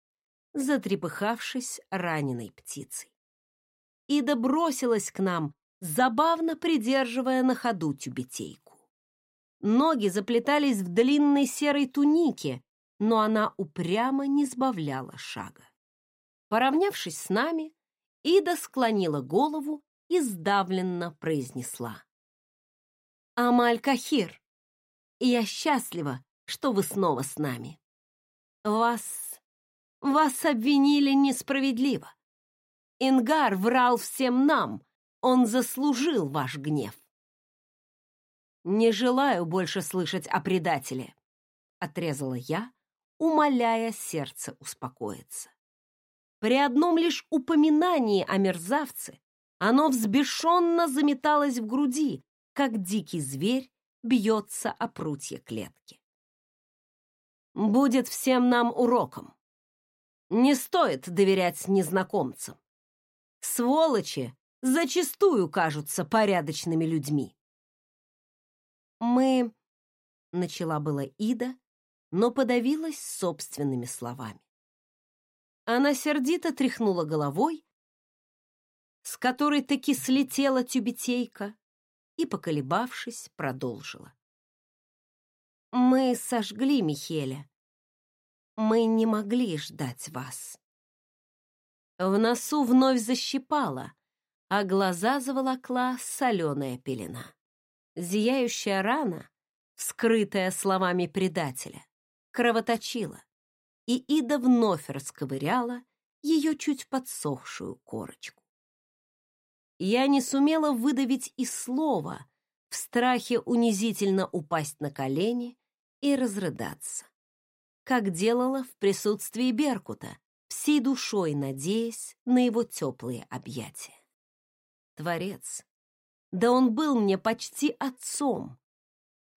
Speaker 1: затрепыхавшись раненой птицей. Ида бросилась к нам, забавно придерживая на ходу тюбетейку. Ноги заплетались в длинной серой тунике, но она упрямо не сбавляла шага. Поравнявшись с нами, Ида склонила голову и сдавленно произнесла. «Амаль-Кахир, я счастлива, что вы снова с нами. Вас... вас обвинили несправедливо. Ингар врал всем нам, он заслужил ваш гнев. Не желаю больше слышать о предателе, отрезала я, умоляя сердце успокоиться. При одном лишь упоминании о мерзавце оно взбешенно заметалось в груди, как дикий зверь бьется о прутья клетки. Будет всем нам уроком. Не стоит доверять незнакомцам. Сволочи зачастую кажутся порядочными людьми. Мы... Начала была Ида, но подавилась собственными словами. Она сердито тряхнула головой, с которой таки слетела тюбетейка, и, поколебавшись, продолжила. «Мы сожгли Михеля. Мы не могли ждать вас». В носу вновь защипало, а глаза заволокла соленая пелена. Зияющая рана, скрытая словами предателя, кровоточила, и Ида вновь расковыряла ее чуть подсохшую корочку. Я не сумела выдавить и слова, в страхе унизительно упасть на колени и разрыдаться, как делала в присутствии Беркута, всей душой надеясь на его теплые объятия. Творец, да он был мне почти отцом,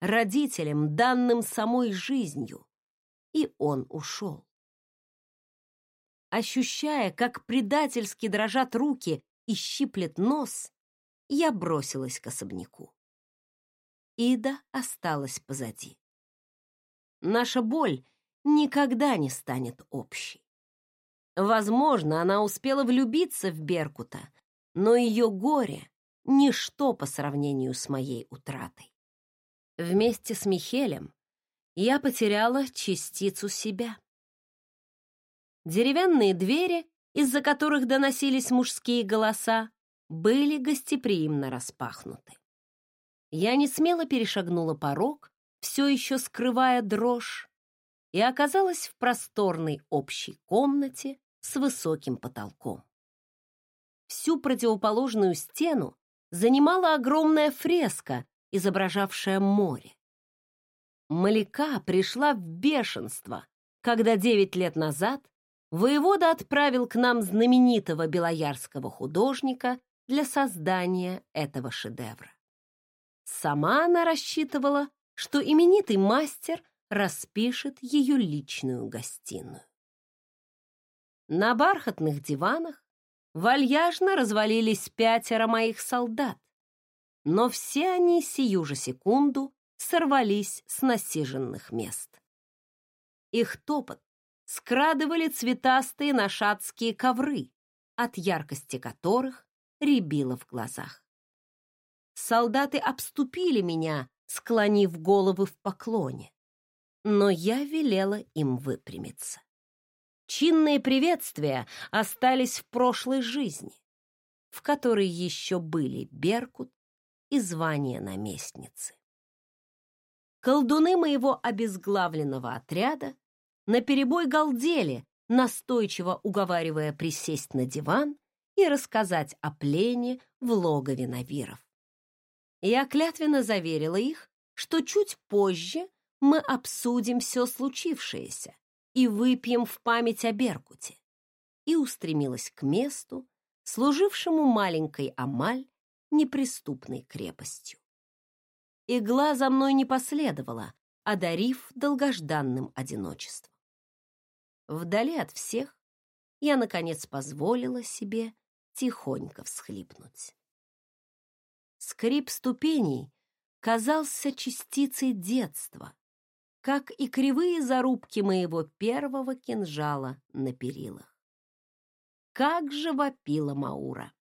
Speaker 1: родителем, данным самой жизнью, и он ушел. Ощущая, как предательски дрожат руки и щиплет нос, я бросилась к особняку. Ида осталась позади. Наша боль никогда не станет общей. Возможно, она успела влюбиться в Беркута, но ее горе — ничто по сравнению с моей утратой. Вместе с Михелем я потеряла частицу себя. Деревянные двери, из-за которых доносились мужские голоса, были гостеприимно распахнуты. Я не смело перешагнула порог, все еще скрывая дрожь, и оказалась в просторной общей комнате с высоким потолком. Всю противоположную стену занимала огромная фреска, изображавшая море. Маляка пришла в бешенство, когда девять лет назад воевода отправил к нам знаменитого белоярского художника для создания этого шедевра. Сама она рассчитывала, что именитый мастер распишет ее личную гостиную. На бархатных диванах вальяжно развалились пятеро моих солдат, но все они сию же секунду сорвались с насиженных мест. Их топот скрадывали цветастые нашатские ковры, от яркости которых рябило в глазах. Солдаты обступили меня, склонив головы в поклоне, но я велела им выпрямиться. Чинные приветствия остались в прошлой жизни, в которой еще были Беркут и звание наместницы. колдуны моего обезглавленного отряда наперебой галдели, настойчиво уговаривая присесть на диван и рассказать о плене в логове Навиров. Я клятвенно заверила их, что чуть позже мы обсудим все случившееся и выпьем в память о Беркуте, и устремилась к месту, служившему маленькой Амаль неприступной крепостью. Игла за мной не последовала, одарив долгожданным одиночеством. Вдали от всех я, наконец, позволила себе тихонько всхлипнуть. Скрип ступеней казался частицей детства, как и кривые зарубки моего первого кинжала на перилах. Как же вопила Маура!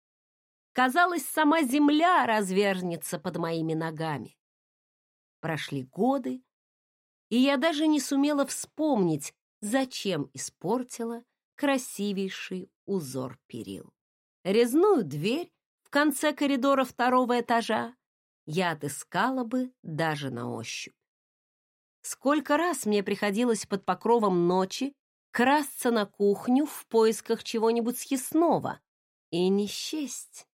Speaker 1: Казалось, сама земля развернется под моими ногами. Прошли годы, и я даже не сумела вспомнить, зачем испортила красивейший узор перил. Резную дверь в конце коридора второго этажа я отыскала бы даже на ощупь. Сколько раз мне приходилось под покровом ночи красться на кухню в поисках чего-нибудь съестного и не счесть.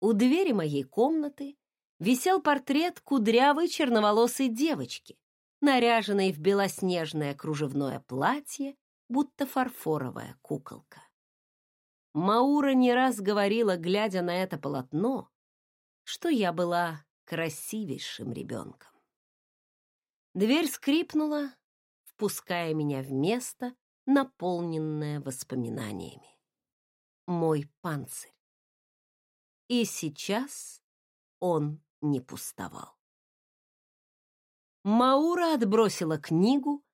Speaker 1: У двери моей комнаты висел портрет кудрявой черноволосой девочки, наряженной в белоснежное кружевное платье, будто фарфоровая куколка. Маура не раз говорила, глядя на это полотно, что я была красивейшим ребенком. Дверь скрипнула, впуская меня в место, наполненное воспоминаниями. Мой панцирь. И сейчас он не пустовал. Маура отбросила книгу,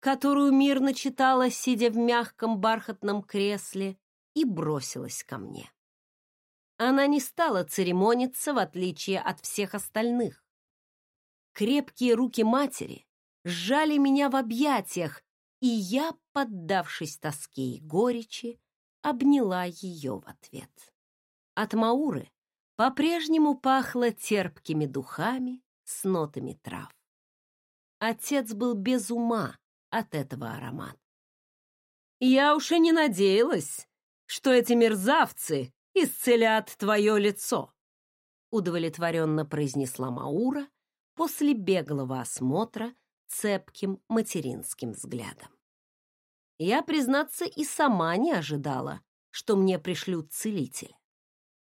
Speaker 1: которую мирно читала, сидя в мягком бархатном кресле, и бросилась ко мне. Она не стала церемониться, в отличие от всех остальных. Крепкие руки матери сжали меня в объятиях, и я, поддавшись тоске и горечи, обняла ее в ответ. От Мауры по-прежнему пахло терпкими духами с нотами трав. Отец был без ума от этого аромата. «Я уж и не надеялась, что эти мерзавцы исцелят твое лицо», удовлетворенно произнесла Маура после беглого осмотра цепким материнским взглядом. Я, признаться, и сама не ожидала, что мне пришлют целителя.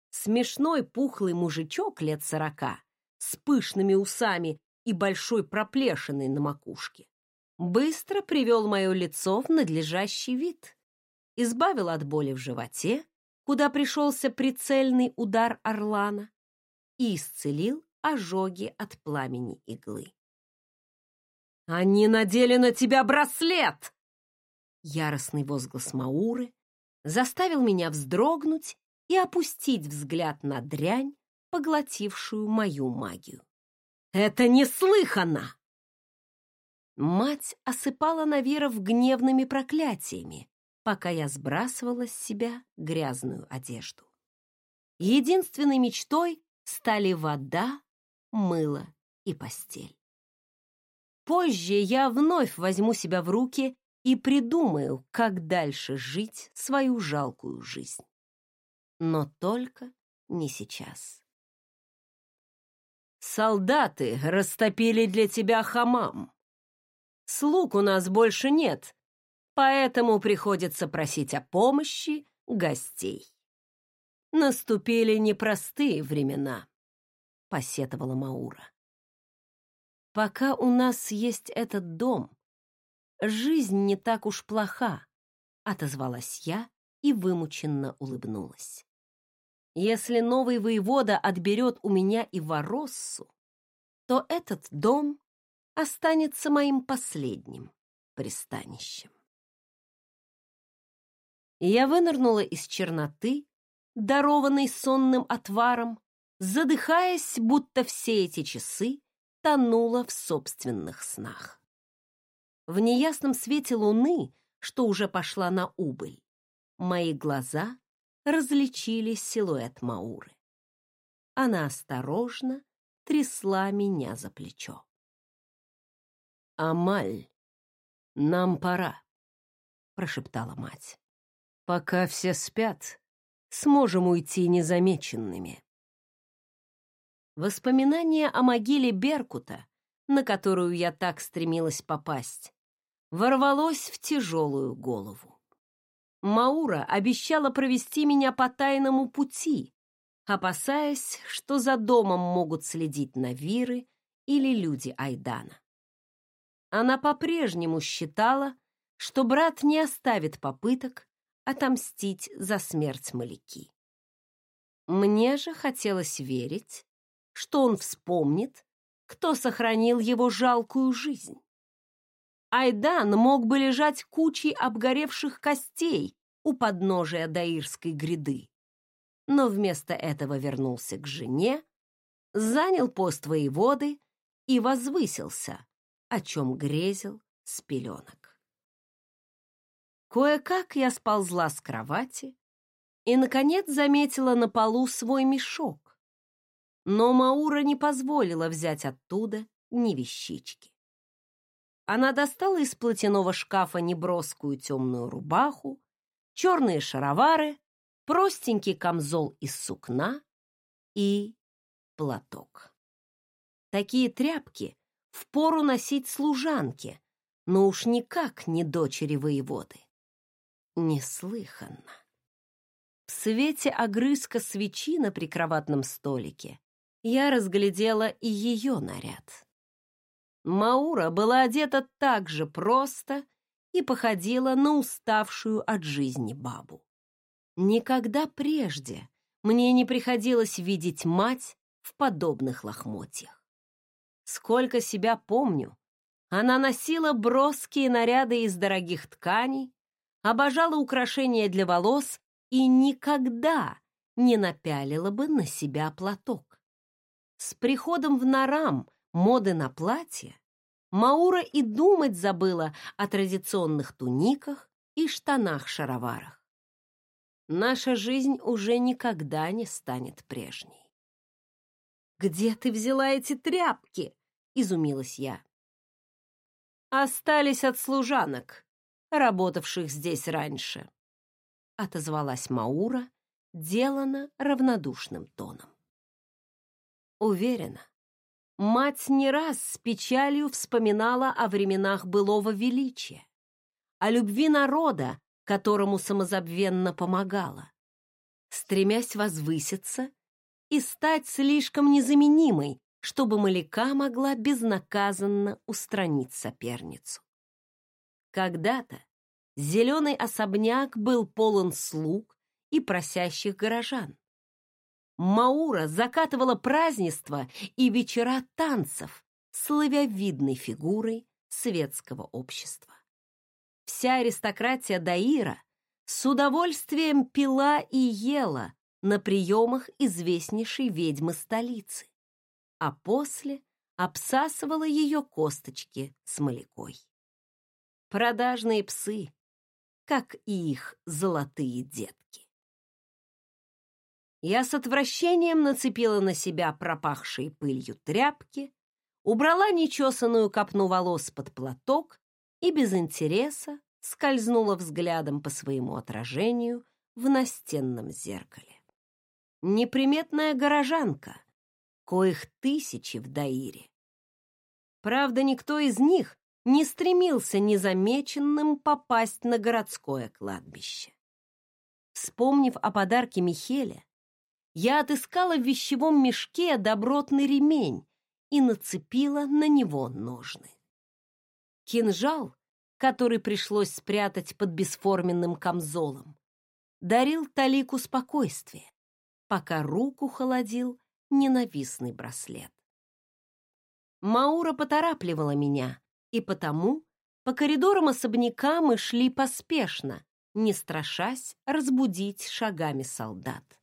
Speaker 1: Смешной пухлый мужичок лет сорока с пышными усами и большой проплешиной на макушке быстро привел мое лицо в надлежащий вид, избавил от боли в животе, куда пришелся прицельный удар орлана, и исцелил ожоги от пламени иглы. «Они надели на тебя браслет!» Яростный возглас Мауры заставил меня вздрогнуть и опустить взгляд на дрянь, поглотившую мою магию. «Это неслыханно!» Мать осыпала Навиров гневными проклятиями, пока я сбрасывала с себя грязную одежду. Единственной мечтой стали вода мыло и постель. Позже я вновь возьму себя в руки и придумаю, как дальше жить свою жалкую жизнь. Но только не сейчас. Солдаты растопили для тебя хамам. Слуг у нас больше нет, поэтому приходится просить о помощи гостей. Наступили непростые времена посетовала Маура. Пока у нас есть этот дом, жизнь не так уж плоха, отозвалась я и вымученно улыбнулась. Если новый воевода отберет у меня и Вороссу, то этот дом останется моим последним пристанищем. Я вынырнула из черноты, дарованной сонным отваром, задыхаясь, будто все эти часы тонула в собственных снах. В неясном свете луны, что уже пошла на убыль, мои глаза различили силуэт Мауры. Она осторожно трясла меня за плечо. «Амаль, нам пора», — прошептала мать. «Пока все спят, сможем уйти незамеченными». Воспоминание о могиле Беркута, на которую я так стремилась попасть, ворвалось в тяжелую голову. Маура обещала провести меня по тайному пути, опасаясь, что за домом могут следить Навиры или люди Айдана. Она по-прежнему считала, что брат не оставит попыток отомстить за смерть Маляки. Мне же хотелось верить, что он вспомнит, кто сохранил его жалкую жизнь. Айдан мог бы лежать кучей обгоревших костей у подножия Даирской гряды, но вместо этого вернулся к жене, занял пост воеводы и возвысился, о чем грезил с пеленок. Кое-как я сползла с кровати и, наконец, заметила на полу свой мешок, но Маура не позволила взять оттуда ни вещички. Она достала из платяного шкафа неброскую темную рубаху, черные шаровары, простенький камзол из сукна и платок. Такие тряпки впору носить служанке, но уж никак не дочери воеводы. Неслыханно. В свете огрызка свечи на прикроватном столике я разглядела и ее наряд. Маура была одета так же просто и походила на уставшую от жизни бабу. Никогда прежде мне не приходилось видеть мать в подобных лохмотьях. Сколько себя помню, она носила броские наряды из дорогих тканей, обожала украшения для волос и никогда не напялила бы на себя платок. С приходом в Нарам моды на платье, Маура и думать забыла о традиционных туниках и штанах-шароварах. Наша жизнь уже никогда не станет прежней. «Где ты взяла эти тряпки?» — изумилась я. «Остались от служанок, работавших здесь раньше», — отозвалась Маура, делана равнодушным тоном. Уверена, Мать не раз с печалью вспоминала о временах былого величия, о любви народа, которому самозабвенно помогала, стремясь возвыситься и стать слишком незаменимой, чтобы Маляка могла безнаказанно устранить соперницу. Когда-то зеленый особняк был полон слуг и просящих горожан. Маура закатывала празднества и вечера танцев, славя видной фигурой светского общества. Вся аристократия Даира с удовольствием пила и ела на приемах известнейшей ведьмы столицы, а после обсасывала ее косточки с малякой. Продажные псы, как и их золотые детки. Я с отвращением нацепила на себя пропахшие пылью тряпки, убрала нечесанную копну волос под платок и без интереса скользнула взглядом по своему отражению в настенном зеркале. Неприметная горожанка, коих тысячи в Даире. Правда, никто из них не стремился незамеченным попасть на городское кладбище. Вспомнив о подарке Михеля, я отыскала в вещевом мешке добротный ремень и нацепила на него ножны. Кинжал, который пришлось спрятать под бесформенным камзолом, дарил талику спокойствия, пока руку холодил ненавистный браслет. Маура поторапливала меня, и потому по коридорам особняка мы шли поспешно, не страшась разбудить шагами солдат.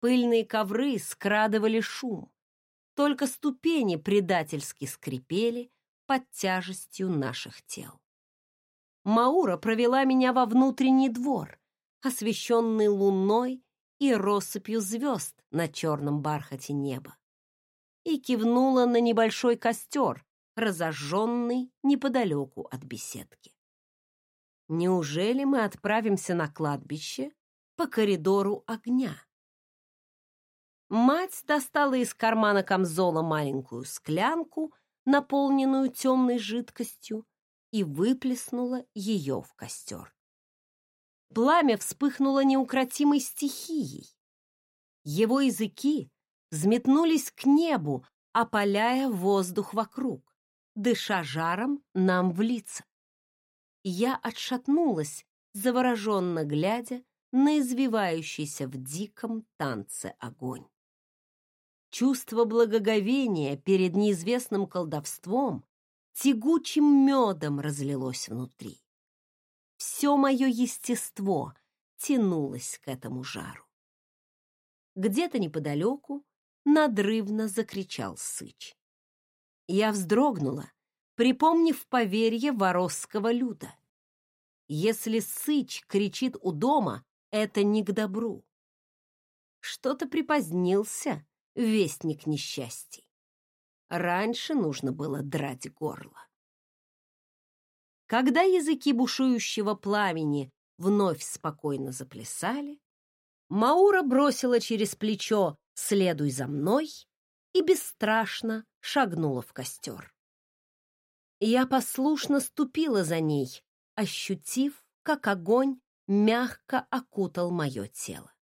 Speaker 1: Пыльные ковры скрадывали шум. Только ступени предательски скрипели под тяжестью наших тел. Маура провела меня во внутренний двор, освещенный луной и россыпью звезд на черном бархате неба, и кивнула на небольшой костер, разожженный неподалеку от беседки. Неужели мы отправимся на кладбище по коридору огня? Мать достала из кармана камзола маленькую склянку, наполненную темной жидкостью, и выплеснула ее в костер. Пламя вспыхнуло неукротимой стихией. Его языки взметнулись к небу, опаляя воздух вокруг, дыша жаром нам в лица. Я отшатнулась, завороженно глядя на извивающийся в диком танце огонь. Чувство благоговения перед неизвестным колдовством тягучим медом разлилось внутри. Все мое естество тянулось к этому жару. Где-то неподалеку надрывно закричал Сыч. Я вздрогнула, припомнив поверье воросского люда. Если Сыч кричит у дома, это не к добру. Что-то припозднился вестник несчастий. Раньше нужно было драть горло. Когда языки бушующего пламени вновь спокойно заплясали, Маура бросила через плечо «Следуй за мной» и бесстрашно шагнула в костер. Я послушно ступила за ней, ощутив, как огонь мягко окутал мое тело.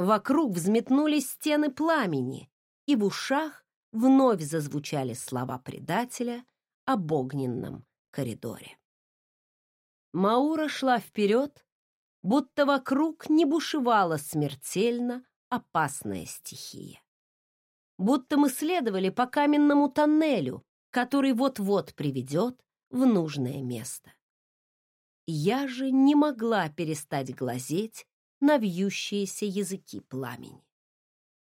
Speaker 1: Вокруг взметнулись стены пламени, и в ушах вновь зазвучали слова предателя об огненном коридоре. Маура шла вперед, будто вокруг не бушевала смертельно опасная стихия. Будто мы следовали по каменному тоннелю, который вот-вот приведет в нужное место. Я же не могла перестать глазеть на вьющиеся языки пламени.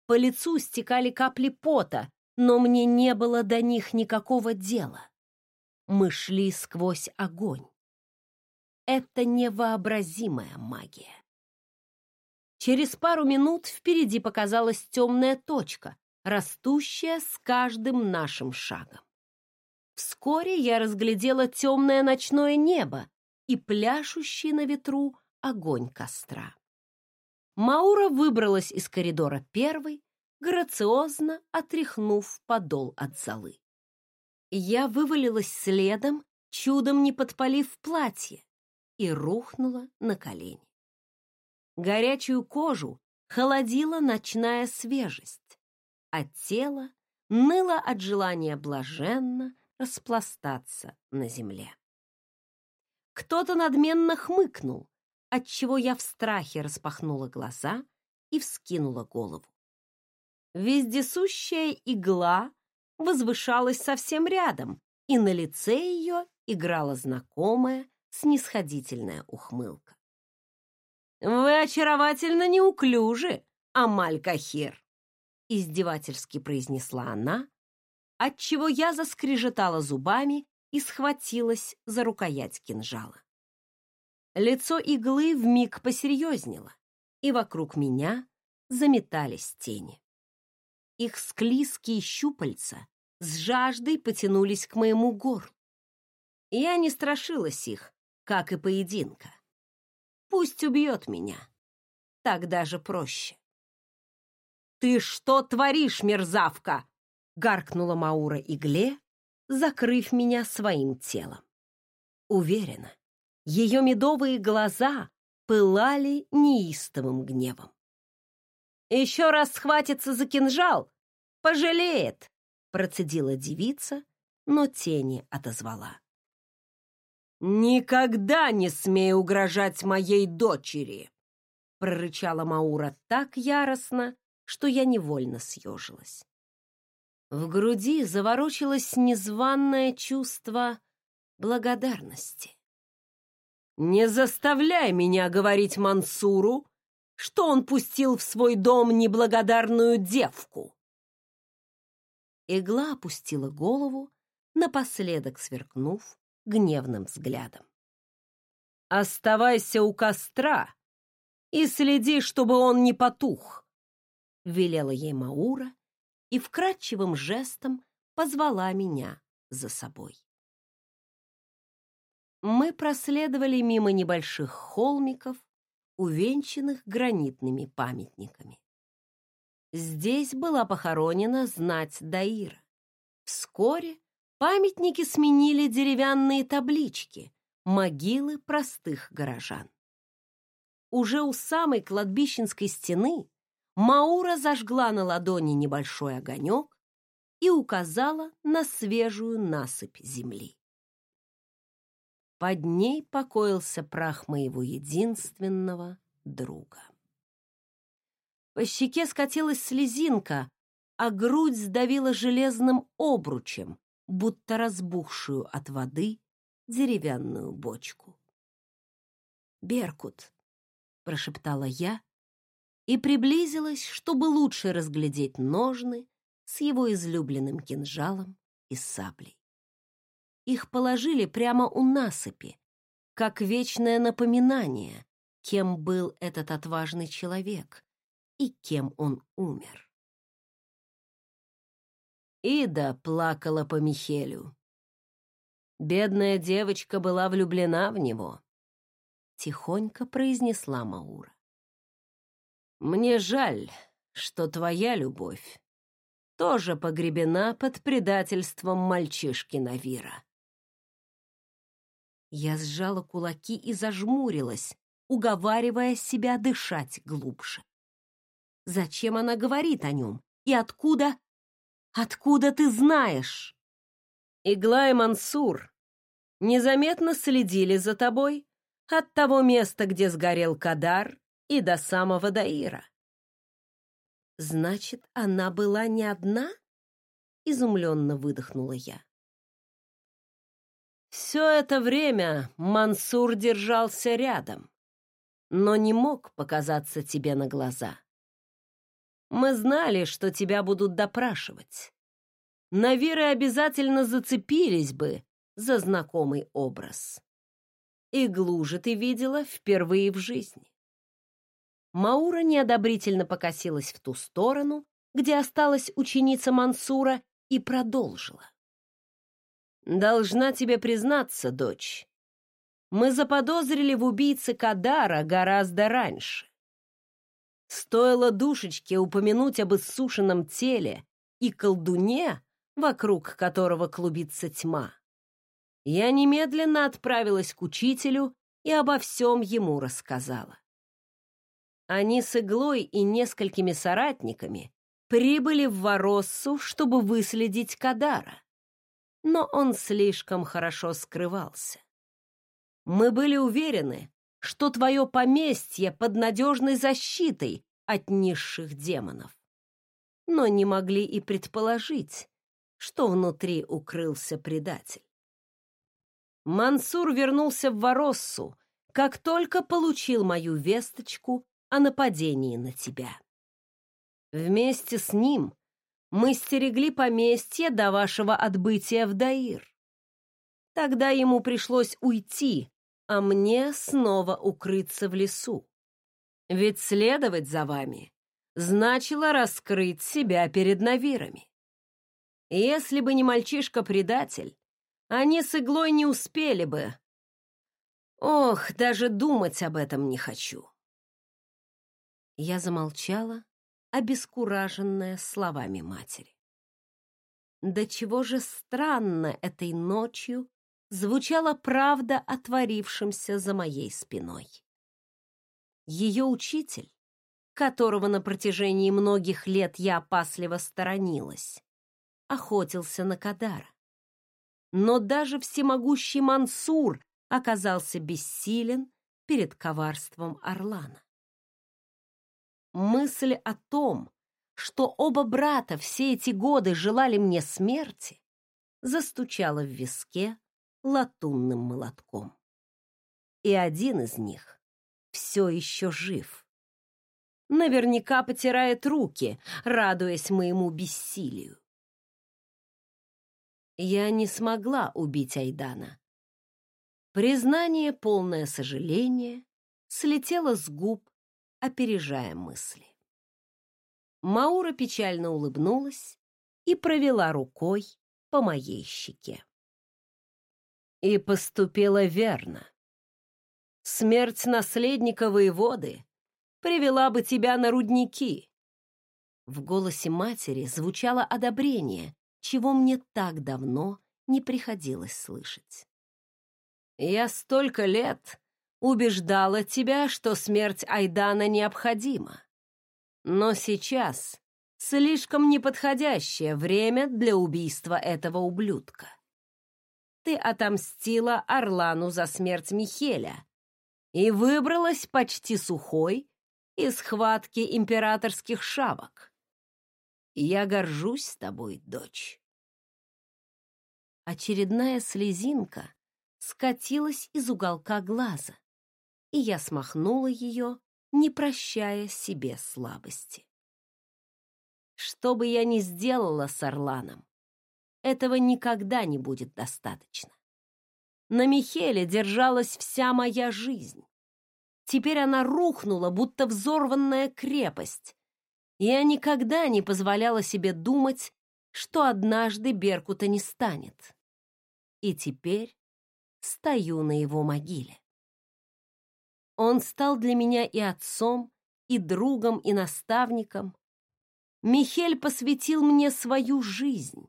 Speaker 1: По лицу стекали капли пота, но мне не было до них никакого дела. Мы шли сквозь огонь. Это невообразимая магия. Через пару минут впереди показалась темная точка, растущая с каждым нашим шагом. Вскоре я разглядела темное ночное небо и пляшущий на ветру огонь костра. Маура выбралась из коридора первой, грациозно отряхнув подол от золы. Я вывалилась следом, чудом не подпалив платье, и рухнула на колени. Горячую кожу холодила ночная свежесть, а тело ныло от желания блаженно распластаться на земле. Кто-то надменно хмыкнул, отчего я в страхе распахнула глаза и вскинула голову. Вездесущая игла возвышалась совсем рядом, и на лице ее играла знакомая снисходительная ухмылка. «Вы очаровательно неуклюжи, Амаль Кахир!» издевательски произнесла она, отчего я заскрежетала зубами и схватилась за рукоять кинжала. Лицо иглы вмиг посерьезнело, и вокруг меня заметались тени. Их склизкие щупальца с жаждой потянулись к моему горлу. Я не страшилась их, как и поединка. Пусть убьет меня. Так даже проще. «Ты что творишь, мерзавка?» — гаркнула Маура игле, закрыв меня своим телом. Уверена, ее медовые глаза пылали неистовым гневом. «Еще раз схватится за кинжал, пожалеет!» процедила девица, но тени отозвала. «Никогда не смей угрожать моей дочери!» прорычала Маура так яростно, что я невольно съежилась. В груди заворочилось незваное чувство благодарности. «Не заставляй меня говорить Мансуру, что он пустил в свой дом неблагодарную девку!» Игла опустила голову, напоследок сверкнув гневным взглядом. «Оставайся у костра и следи, чтобы он не потух!» — велела ей Маура и вкрадчивым жестом позвала меня за собой. Мы проследовали мимо небольших холмиков, увенчанных гранитными памятниками. Здесь была похоронена знать Даира. Вскоре памятники сменили деревянные таблички, могилы простых горожан. Уже у самой кладбищенской стены Маура зажгла на ладони небольшой огонек и указала на свежую насыпь земли. Под ней покоился прах моего единственного друга. По щеке скатилась слезинка, а грудь сдавила железным обручем, будто разбухшую от воды деревянную бочку. «Беркут», — прошептала я и приблизилась, чтобы лучше разглядеть ножны с его излюбленным кинжалом и саблей. Их положили прямо у насыпи, как вечное напоминание, кем был этот отважный человек и кем он умер. Ида плакала по Михелю. Бедная девочка была влюблена в него, тихонько произнесла Маура. Мне жаль, что твоя любовь тоже погребена под предательством мальчишки Навира. Я сжала кулаки и зажмурилась, уговаривая себя дышать глубже. Зачем она говорит о нем? И откуда... Откуда ты знаешь? Игла и Мансур незаметно следили за тобой от того места, где сгорел Кадар, и до самого Даира. Значит, она была не одна? Изумленно выдохнула я. Все это время Мансур держался рядом, но не мог показаться тебе на глаза. Мы знали, что тебя будут допрашивать. Навиры обязательно зацепились бы за знакомый образ. Иглу же ты видела впервые в жизни. Маура неодобрительно покосилась в ту сторону, где осталась ученица Мансура, и продолжила. «Должна тебе признаться, дочь, мы заподозрили в убийце Кадара гораздо раньше. Стоило душечке упомянуть об иссушенном теле и колдуне, вокруг которого клубится тьма. Я немедленно отправилась к учителю и обо всем ему рассказала. Они с Иглой и несколькими соратниками прибыли в Вороссу, чтобы выследить Кадара. Но он слишком хорошо скрывался. Мы были уверены, что твое поместье под надежной защитой от низших демонов. Но не могли и предположить, что внутри укрылся предатель. Мансур вернулся в Вороссу, как только получил мою весточку о нападении на тебя. Вместе с ним мы стерегли поместье до вашего отбытия в Даир. Тогда ему пришлось уйти, а мне снова укрыться в лесу. Ведь следовать за вами значило раскрыть себя перед навирами. Если бы не мальчишка-предатель, они с иглой не успели бы. Ох, даже думать об этом не хочу. Я замолчала, обескураженная словами матери. До чего же странно этой ночью звучала правда о творившемся за моей спиной. Ее учитель, которого на протяжении многих лет я опасливо сторонилась, охотился на Кадара. Но даже всемогущий Мансур оказался бессилен перед коварством Орлана. Мысль о том, что оба брата все эти годы желали мне смерти, застучала в виске латунным молотком. И один из них все еще жив. Наверняка потирает руки, радуясь моему бессилию. Я не смогла убить Айдана. Признание, полное сожаление, слетело с губ опережая мысли. Маура печально улыбнулась и провела рукой по моей щеке. И поступила верно. Смерть наследника воеводы привела бы тебя на рудники. В голосе матери звучало одобрение, чего мне так давно не приходилось слышать. Я столько лет убеждала тебя, что смерть Айдана необходима. Но сейчас слишком неподходящее время для убийства этого ублюдка. Ты отомстила Орлану за смерть Михеля и выбралась почти сухой из схватки императорских шавок. Я горжусь тобой, дочь. Очередная слезинка скатилась из уголка глаза, и я смахнула ее, не прощая себе слабости. Что бы я ни сделала с Орланом, этого никогда не будет достаточно. На Михеле держалась вся моя жизнь. Теперь она рухнула, будто взорванная крепость, и я никогда не позволяла себе думать, что однажды Беркута не станет. И теперь стою на его могиле. Он стал для меня и отцом, и другом, и наставником. Михель посвятил мне свою жизнь,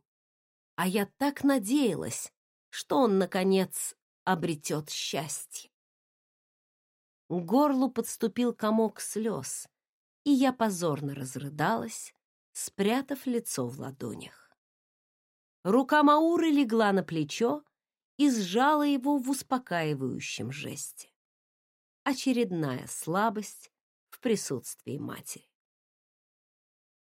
Speaker 1: а я так надеялась, что он, наконец, обретет счастье. К горлу подступил комок слез, и я позорно разрыдалась, спрятав лицо в ладонях. Рука Мауры легла на плечо и сжала его в успокаивающем жесте. Очередная слабость в присутствии матери.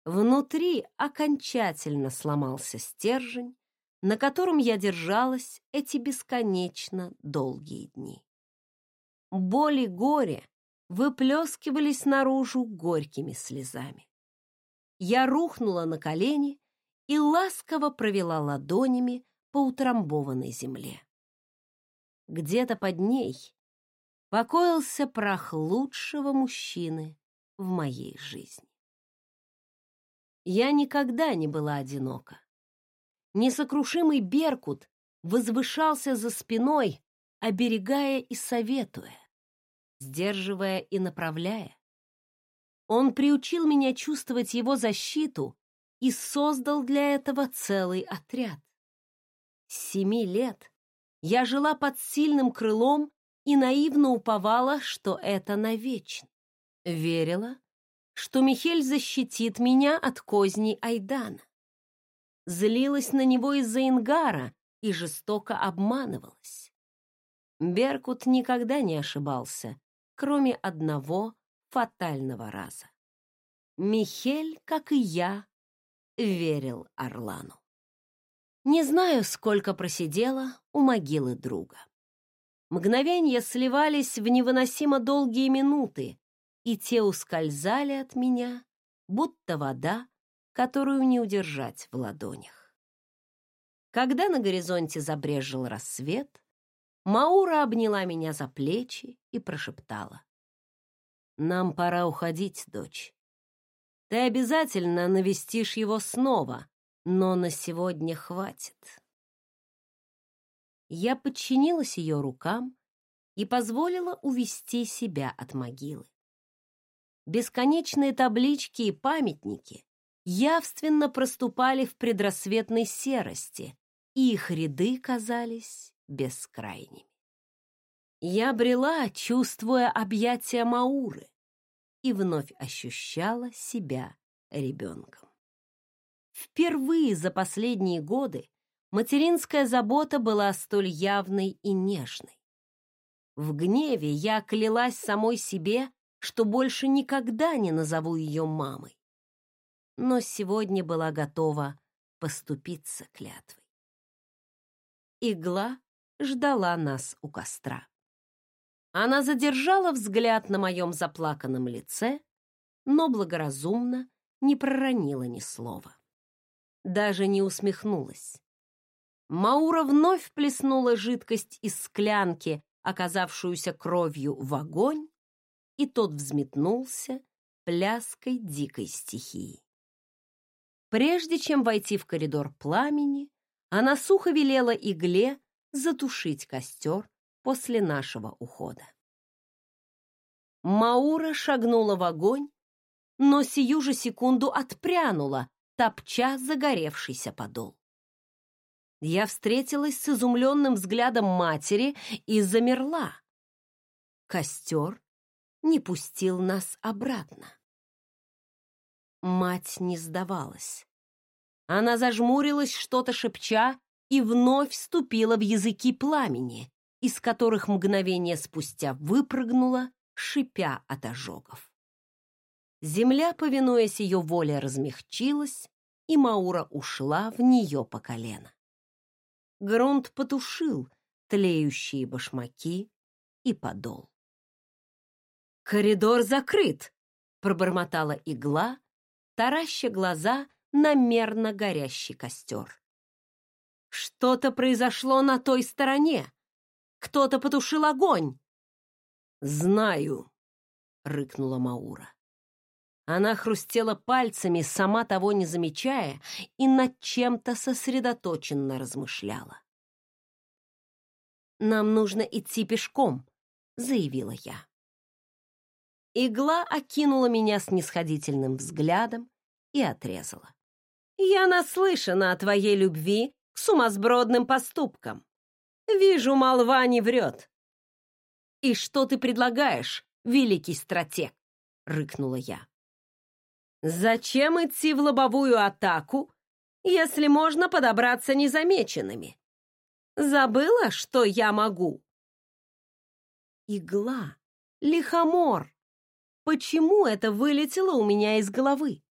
Speaker 1: Внутри окончательно сломался стержень, на котором я держалась эти бесконечно долгие дни. Боль и горе выплескивались наружу горькими слезами. Я рухнула на колени и ласково провела ладонями по утрамбованной земле. Где-то под ней покоился прах лучшего мужчины в моей жизни. Я никогда не была одинока. Несокрушимый Беркут возвышался за спиной, оберегая и советуя, сдерживая и направляя. Он приучил меня чувствовать его защиту и создал для этого целый отряд. С семи лет я жила под сильным крылом и наивно уповала, что это навечно. Верила, что Михель защитит меня от козней Айдана. Злилась на него из-за Ингара и жестоко обманывалась. Беркут никогда не ошибался, кроме одного фатального раза. Михель, как и я, верил Орлану. Не знаю, сколько просидела у могилы друга. Мгновения сливались в невыносимо долгие минуты, и те ускользали от меня, будто вода, которую не удержать в ладонях. Когда на горизонте забрежил рассвет, Маура обняла меня за плечи и прошептала. «Нам пора уходить, дочь. Ты обязательно навестишь его снова, но на сегодня хватит. Я подчинилась ее рукам и позволила увести себя от могилы. Бесконечные таблички и памятники явственно проступали в предрассветной серости, и их ряды казались бескрайними. Я брела, чувствуя объятия Мауры, и вновь ощущала себя ребенком. Впервые за последние годы материнская забота была столь явной и нежной. В гневе я клялась самой себе, что больше никогда не назову ее мамой. Но сегодня была готова поступиться клятвой. Игла ждала нас у костра. Она задержала взгляд на моем заплаканном лице, но благоразумно не проронила ни слова даже не усмехнулась. Маура вновь плеснула жидкость из склянки, оказавшуюся кровью, в огонь, и тот взметнулся пляской дикой стихии. Прежде чем войти в коридор пламени, Она сухо велела игле затушить костер после нашего ухода. Маура шагнула в огонь, но сию же секунду отпрянула, топча загоревшийся подол. Я встретилась с изумленным взглядом матери и замерла. Костер не пустил нас обратно. Мать не сдавалась. Она зажмурилась, что-то шепча, и вновь вступила в языки пламени, из которых мгновение спустя выпрыгнула, шипя от ожогов. Земля, повинуясь ее воле, размягчилась, и Маура ушла в нее по колено. Грунт потушил тлеющие башмаки и подол. «Коридор закрыт!» — пробормотала игла, тараща глаза на мерно горящий костер. «Что-то произошло на той стороне! Кто-то потушил огонь!» «Знаю!» — рыкнула Маура. Она хрустела пальцами, сама того не замечая, и над чем-то сосредоточенно размышляла. «Нам нужно идти пешком», — заявила я. Игла окинула меня снисходительным взглядом и отрезала. «Я наслышана о твоей любви к сумасбродным поступкам. Вижу, молва не врет». «И что ты предлагаешь, великий стратег?» — рыкнула я. Зачем идти в лобовую атаку, если можно подобраться незамеченными? Забыла, что я могу? Игла, лихомор. Почему это вылетело у меня из головы?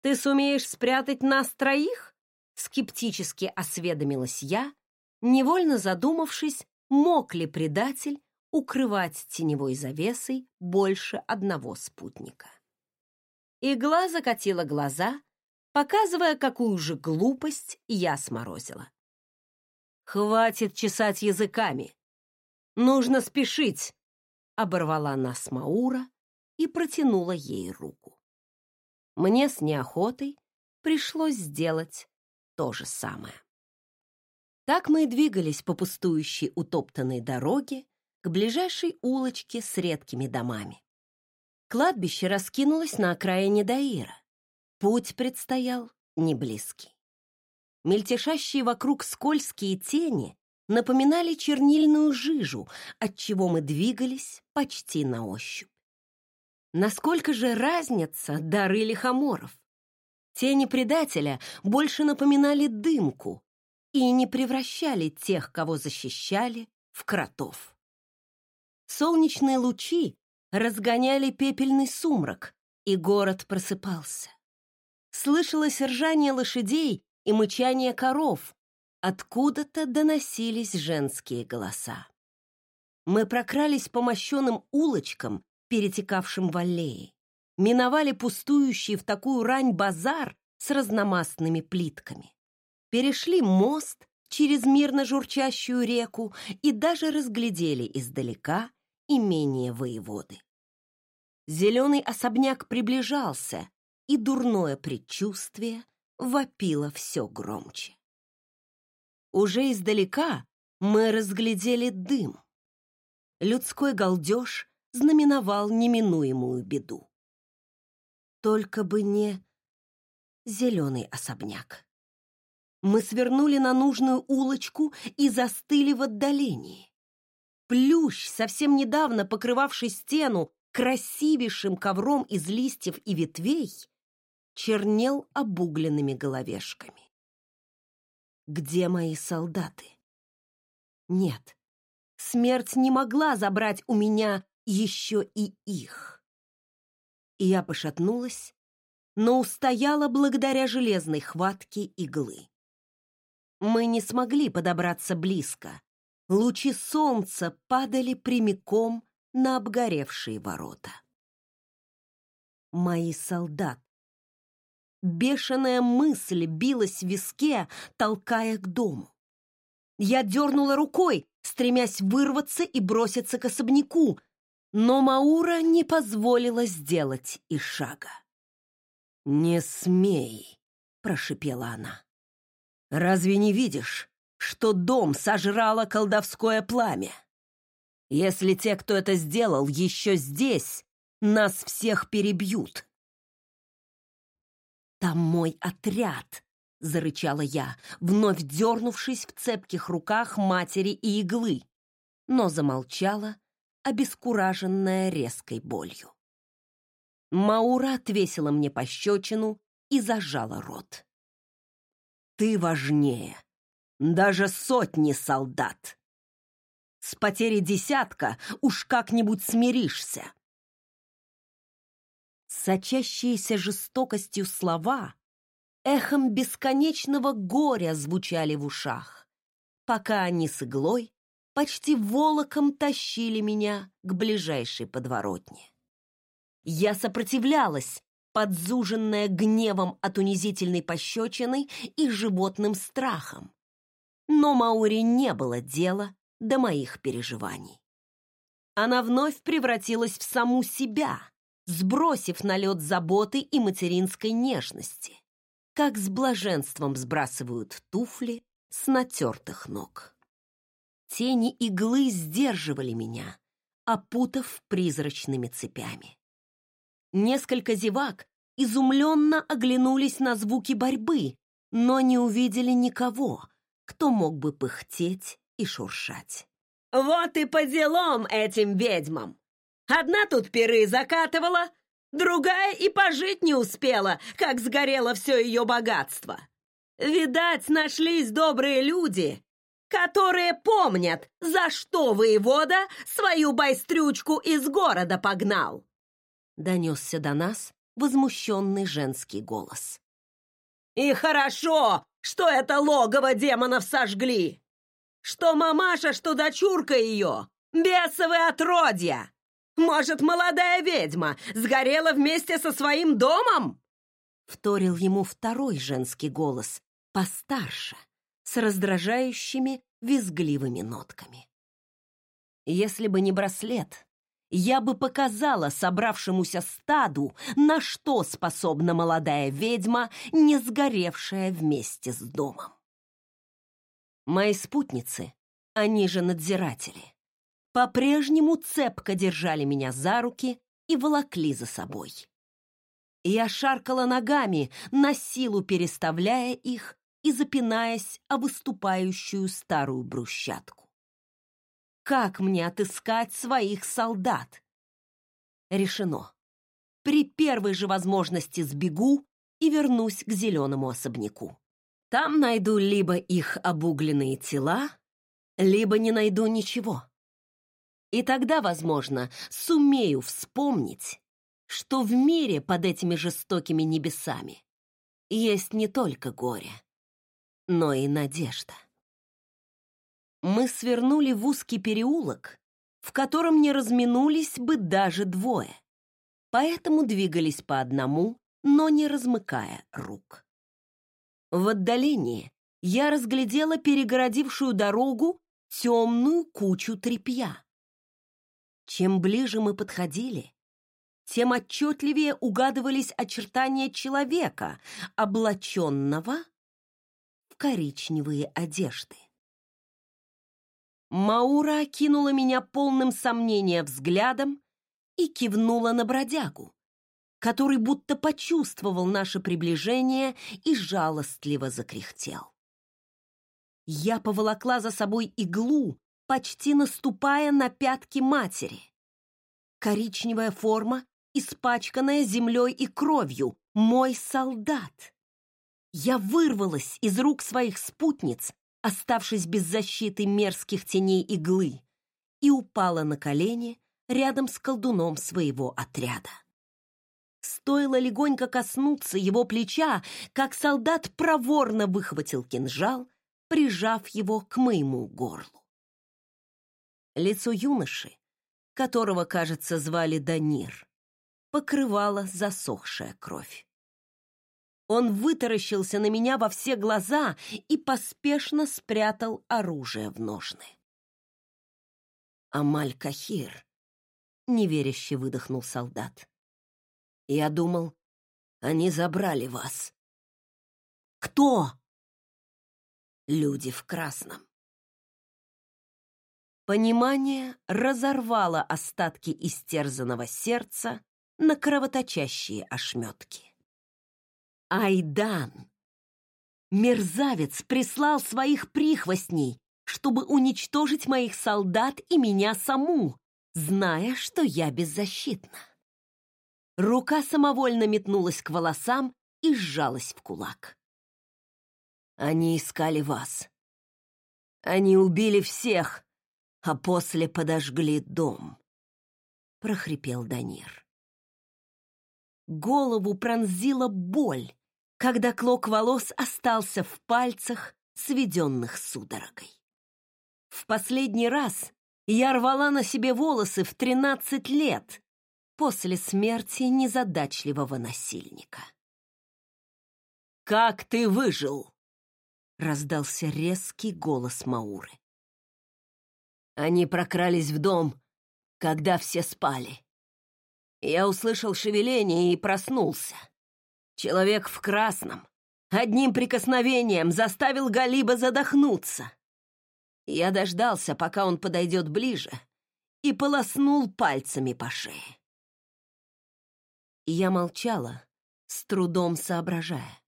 Speaker 1: Ты сумеешь спрятать нас троих? Скептически осведомилась я, невольно задумавшись, мог ли предатель укрывать теневой завесой больше одного спутника. Игла закатила глаза, показывая, какую же глупость я сморозила. «Хватит чесать языками! Нужно спешить!» Оборвала нас Маура и протянула ей руку. Мне с неохотой пришлось сделать то же самое. Так мы и двигались по пустующей утоптанной дороге к ближайшей улочке с редкими домами. Кладбище раскинулось на окраине Даира. Путь предстоял не близкий. Мельтешащие вокруг скользкие тени напоминали чернильную жижу, от чего мы двигались почти на ощупь. Насколько же разница дары лихоморов? Тени предателя больше напоминали дымку и не превращали тех, кого защищали, в кротов. Солнечные лучи разгоняли пепельный сумрак, и город просыпался. Слышалось ржание лошадей и мычание коров, откуда-то доносились женские голоса. Мы прокрались по мощенным улочкам, перетекавшим в аллеи, миновали пустующий в такую рань базар с разномастными плитками, перешли мост через мирно журчащую реку и даже разглядели издалека имение воеводы. Зеленый особняк приближался, и дурное предчувствие вопило все громче. Уже издалека мы разглядели дым. Людской галдеж знаменовал неминуемую беду. Только бы не зеленый особняк. Мы свернули на нужную улочку и застыли в отдалении. Плющ, совсем недавно покрывавший стену красивейшим ковром из листьев и ветвей, чернел обугленными головешками. Где мои солдаты? Нет, смерть не могла забрать у меня еще и их. И я пошатнулась, но устояла благодаря железной хватке иглы. Мы не смогли подобраться близко, Лучи солнца падали прямиком на обгоревшие ворота. Мои солдат. Бешеная мысль билась в виске, толкая к дому. Я дернула рукой, стремясь вырваться и броситься к особняку, но Маура не позволила сделать и шага. «Не смей!» — прошипела она. Разве не видишь, что дом сожрало колдовское пламя? Если те, кто это сделал, еще здесь, нас всех перебьют. Там мой отряд, зарычала я, вновь дернувшись в цепких руках матери и иглы, но замолчала, обескураженная резкой болью. Маура отвесила мне пощечину и зажала рот. «Ты важнее. Даже сотни солдат. С потери десятка уж как-нибудь смиришься». Сочащиеся жестокостью слова эхом бесконечного горя звучали в ушах, пока они с иглой почти волоком тащили меня к ближайшей подворотне. Я сопротивлялась, подзуженная гневом от унизительной пощечины и животным страхом. Но Маури не было дела до моих переживаний. Она вновь превратилась в саму себя, сбросив налет заботы и материнской нежности как с блаженством сбрасывают туфли с натертых ног. Тени иглы сдерживали меня, опутав призрачными цепями. Несколько зевак изумленно оглянулись на звуки борьбы, но не увидели никого, кто мог бы пыхтеть и шуршать. «Вот и по делам этим ведьмам! Одна тут перы закатывала, Другая и пожить не успела, как сгорело все ее богатство. Видать, нашлись добрые люди, которые помнят, за что воевода свою байстрючку из города погнал. Донесся до нас возмущенный женский голос. И хорошо, что это логово демонов сожгли, что мамаша, что дочурка ее, бесовые отродья, может, молодая ведьма сгорела вместе со своим домом?» Вторил ему второй женский голос, постарше, с раздражающими визгливыми нотками. Если бы не браслет, я бы показала собравшемуся стаду, на что способна молодая ведьма, не сгоревшая вместе с домом. Мои спутницы, они же надзиратели, по-прежнему цепко держали меня за руки и волокли за собой. Я шаркала ногами, на силу переставляя их и запинаясь о выступающую старую брусчатку. Как мне отыскать своих солдат? Решено. При первой же возможности сбегу и вернусь к зеленому особняку. Там найду либо их обугленные тела, либо не найду ничего. И тогда, возможно, сумею вспомнить, что в мире под этими жестокими небесами есть не только горе, но и надежда. Мы свернули в узкий переулок, в котором не разминулись бы даже двое, поэтому двигались по одному, но не размыкая рук. В отдалении я разглядела перегородившую дорогу темную кучу тряпья. Чем ближе мы подходили, тем отчетливее угадывались очертания человека, облаченного в коричневые одежды. Маура окинула меня полным сомнения взглядом и кивнула на бродягу, который будто почувствовал наше приближение и жалостливо закряхтел. Я поволокла за собой иглу, почти наступая на пятки матери. Коричневая форма, испачканная землей и кровью, мой солдат. Я вырвалась из рук своих спутниц, оставшись без защиты мерзких теней иглы, и упала на колени рядом с колдуном своего отряда. Стоило легонько коснуться его плеча, как солдат проворно выхватил кинжал, прижав его к моему горлу. Лицо юноши, которого, кажется, звали Данир, покрывала засохшая кровь. Он вытаращился на меня во все глаза и поспешно спрятал оружие в ножны. «Амаль-Кахир», — неверяще выдохнул солдат. «Я думал, они забрали вас». «Кто?» люди в красном. Понимание разорвало остатки истерзанного сердца на кровоточащие ошметки. Айдан! Мерзавец прислал своих прихвостней, чтобы уничтожить моих солдат и меня саму, зная, что я беззащитна. Рука самовольно метнулась к волосам и сжалась в кулак. Они искали вас. Они убили всех, а после подожгли дом, — прохрипел Данир. Голову пронзила боль, когда клок волос остался в пальцах, сведенных судорогой. В последний раз я рвала на себе волосы в тринадцать лет после смерти незадачливого насильника. «Как ты выжил?» — раздался резкий голос Мауры. Они прокрались в дом, когда все спали. Я услышал шевеление и проснулся. Человек в красном одним прикосновением заставил Галиба задохнуться. Я дождался, пока он подойдет ближе, и полоснул пальцами по шее. Я молчала, с трудом соображая.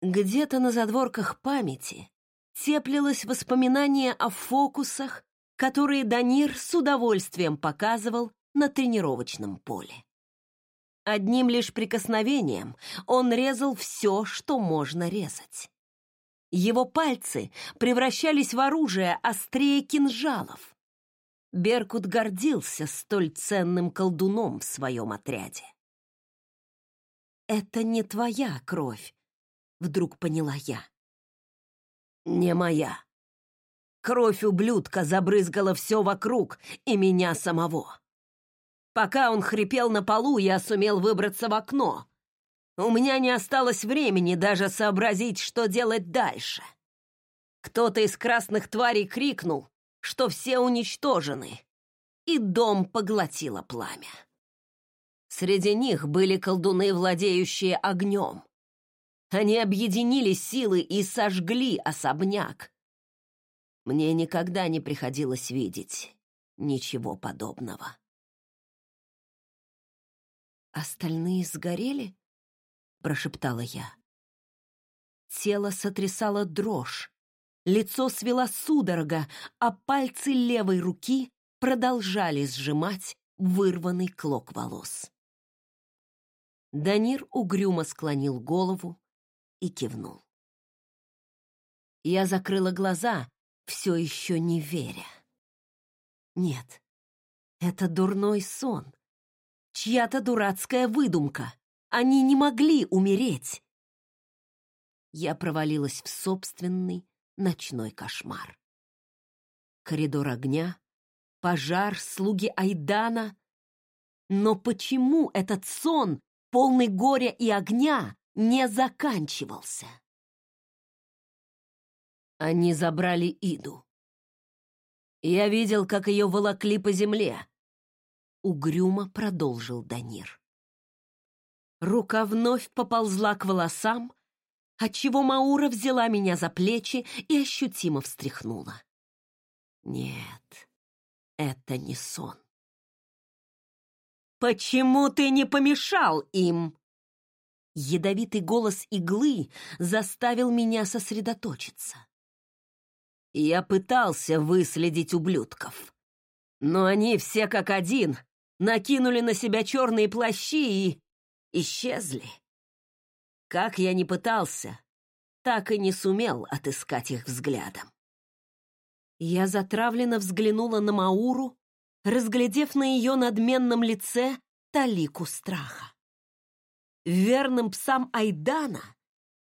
Speaker 1: Где-то на задворках памяти теплилось воспоминание о фокусах, которые Данир с удовольствием показывал на тренировочном поле. Одним лишь прикосновением он резал все, что можно резать. Его пальцы превращались в оружие острее кинжалов. Беркут гордился столь ценным колдуном в своем отряде. «Это не твоя кровь», — вдруг поняла я. «Не моя. Кровь ублюдка забрызгала все вокруг и меня самого. Пока он хрипел на полу, я сумел выбраться в окно. У меня не осталось времени даже сообразить, что делать дальше. Кто-то из красных тварей крикнул, что все уничтожены, и дом поглотило пламя. Среди них были колдуны, владеющие огнем. Они объединили силы и сожгли особняк. Мне никогда не приходилось видеть ничего подобного. «Остальные сгорели?» — прошептала я. Тело сотрясало дрожь, лицо свело судорога, а пальцы левой руки продолжали сжимать вырванный клок волос. Данир угрюмо склонил голову и кивнул. Я закрыла глаза, все еще не веря. Нет, это дурной сон чья-то дурацкая выдумка. Они не могли умереть. Я провалилась в собственный ночной кошмар. Коридор огня, пожар, слуги Айдана. Но почему этот сон, полный горя и огня, не заканчивался? Они забрали Иду. Я видел, как ее волокли по земле, Угрюмо продолжил Данир. Рука вновь поползла к волосам, отчего Маура взяла меня за плечи и ощутимо встряхнула. Нет, это не сон. «Почему ты не помешал им?» Ядовитый голос иглы заставил меня сосредоточиться. Я пытался выследить ублюдков, но они все как один накинули на себя черные плащи и исчезли. Как я ни пытался, так и не сумел отыскать их взглядом. Я затравленно взглянула на Мауру, разглядев на ее надменном лице талику страха. Верным псам Айдана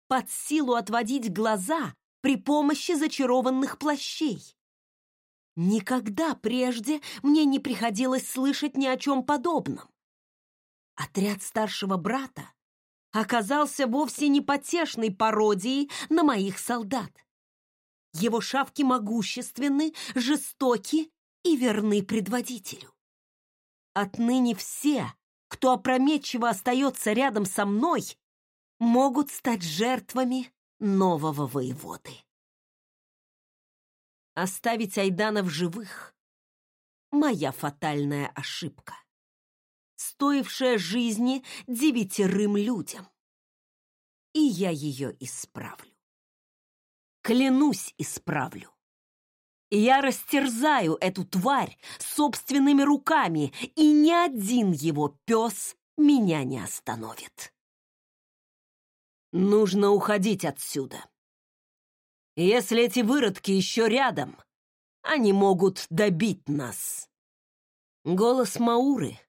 Speaker 1: под силу отводить глаза при помощи зачарованных плащей. Никогда прежде мне не приходилось слышать ни о чем подобном. Отряд старшего брата оказался вовсе не потешной пародией на моих солдат. Его шавки могущественны, жестоки и верны предводителю. Отныне все, кто опрометчиво остается рядом со мной, могут стать жертвами нового воеводы. Оставить Айдана в живых — моя фатальная ошибка, стоившая жизни девятерым людям. И я ее исправлю. Клянусь, исправлю. Я растерзаю эту тварь собственными руками, и ни один его пес меня не остановит. Нужно уходить отсюда. Если эти выродки еще рядом, они могут добить нас. Голос Мауры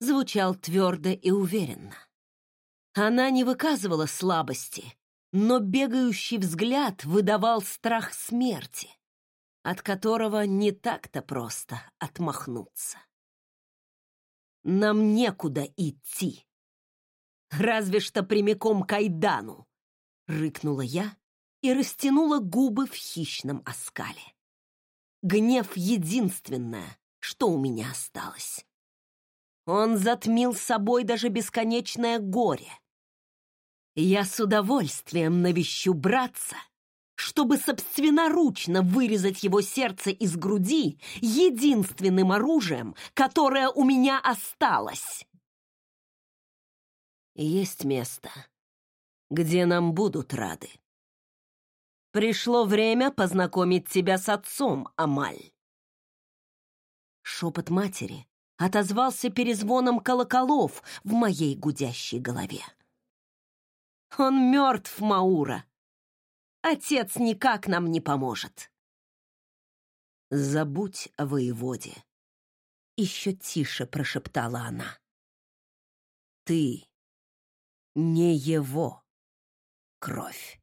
Speaker 1: звучал твердо и уверенно. Она не выказывала слабости, но бегающий взгляд выдавал страх смерти, от которого не так-то просто отмахнуться. Нам некуда идти. Разве что прямиком к Айдану, рыкнула я и растянула губы в хищном оскале. Гнев единственное, что у меня осталось. Он затмил собой даже бесконечное горе. Я с удовольствием навещу братца, чтобы собственноручно вырезать его сердце из груди единственным оружием, которое у меня осталось. Есть место, где нам будут рады. Пришло время познакомить тебя с отцом, Амаль. Шепот матери отозвался перезвоном колоколов в моей гудящей голове. Он мертв, Маура. Отец никак нам не поможет. Забудь о воеводе. Еще тише прошептала она. Ты не его кровь.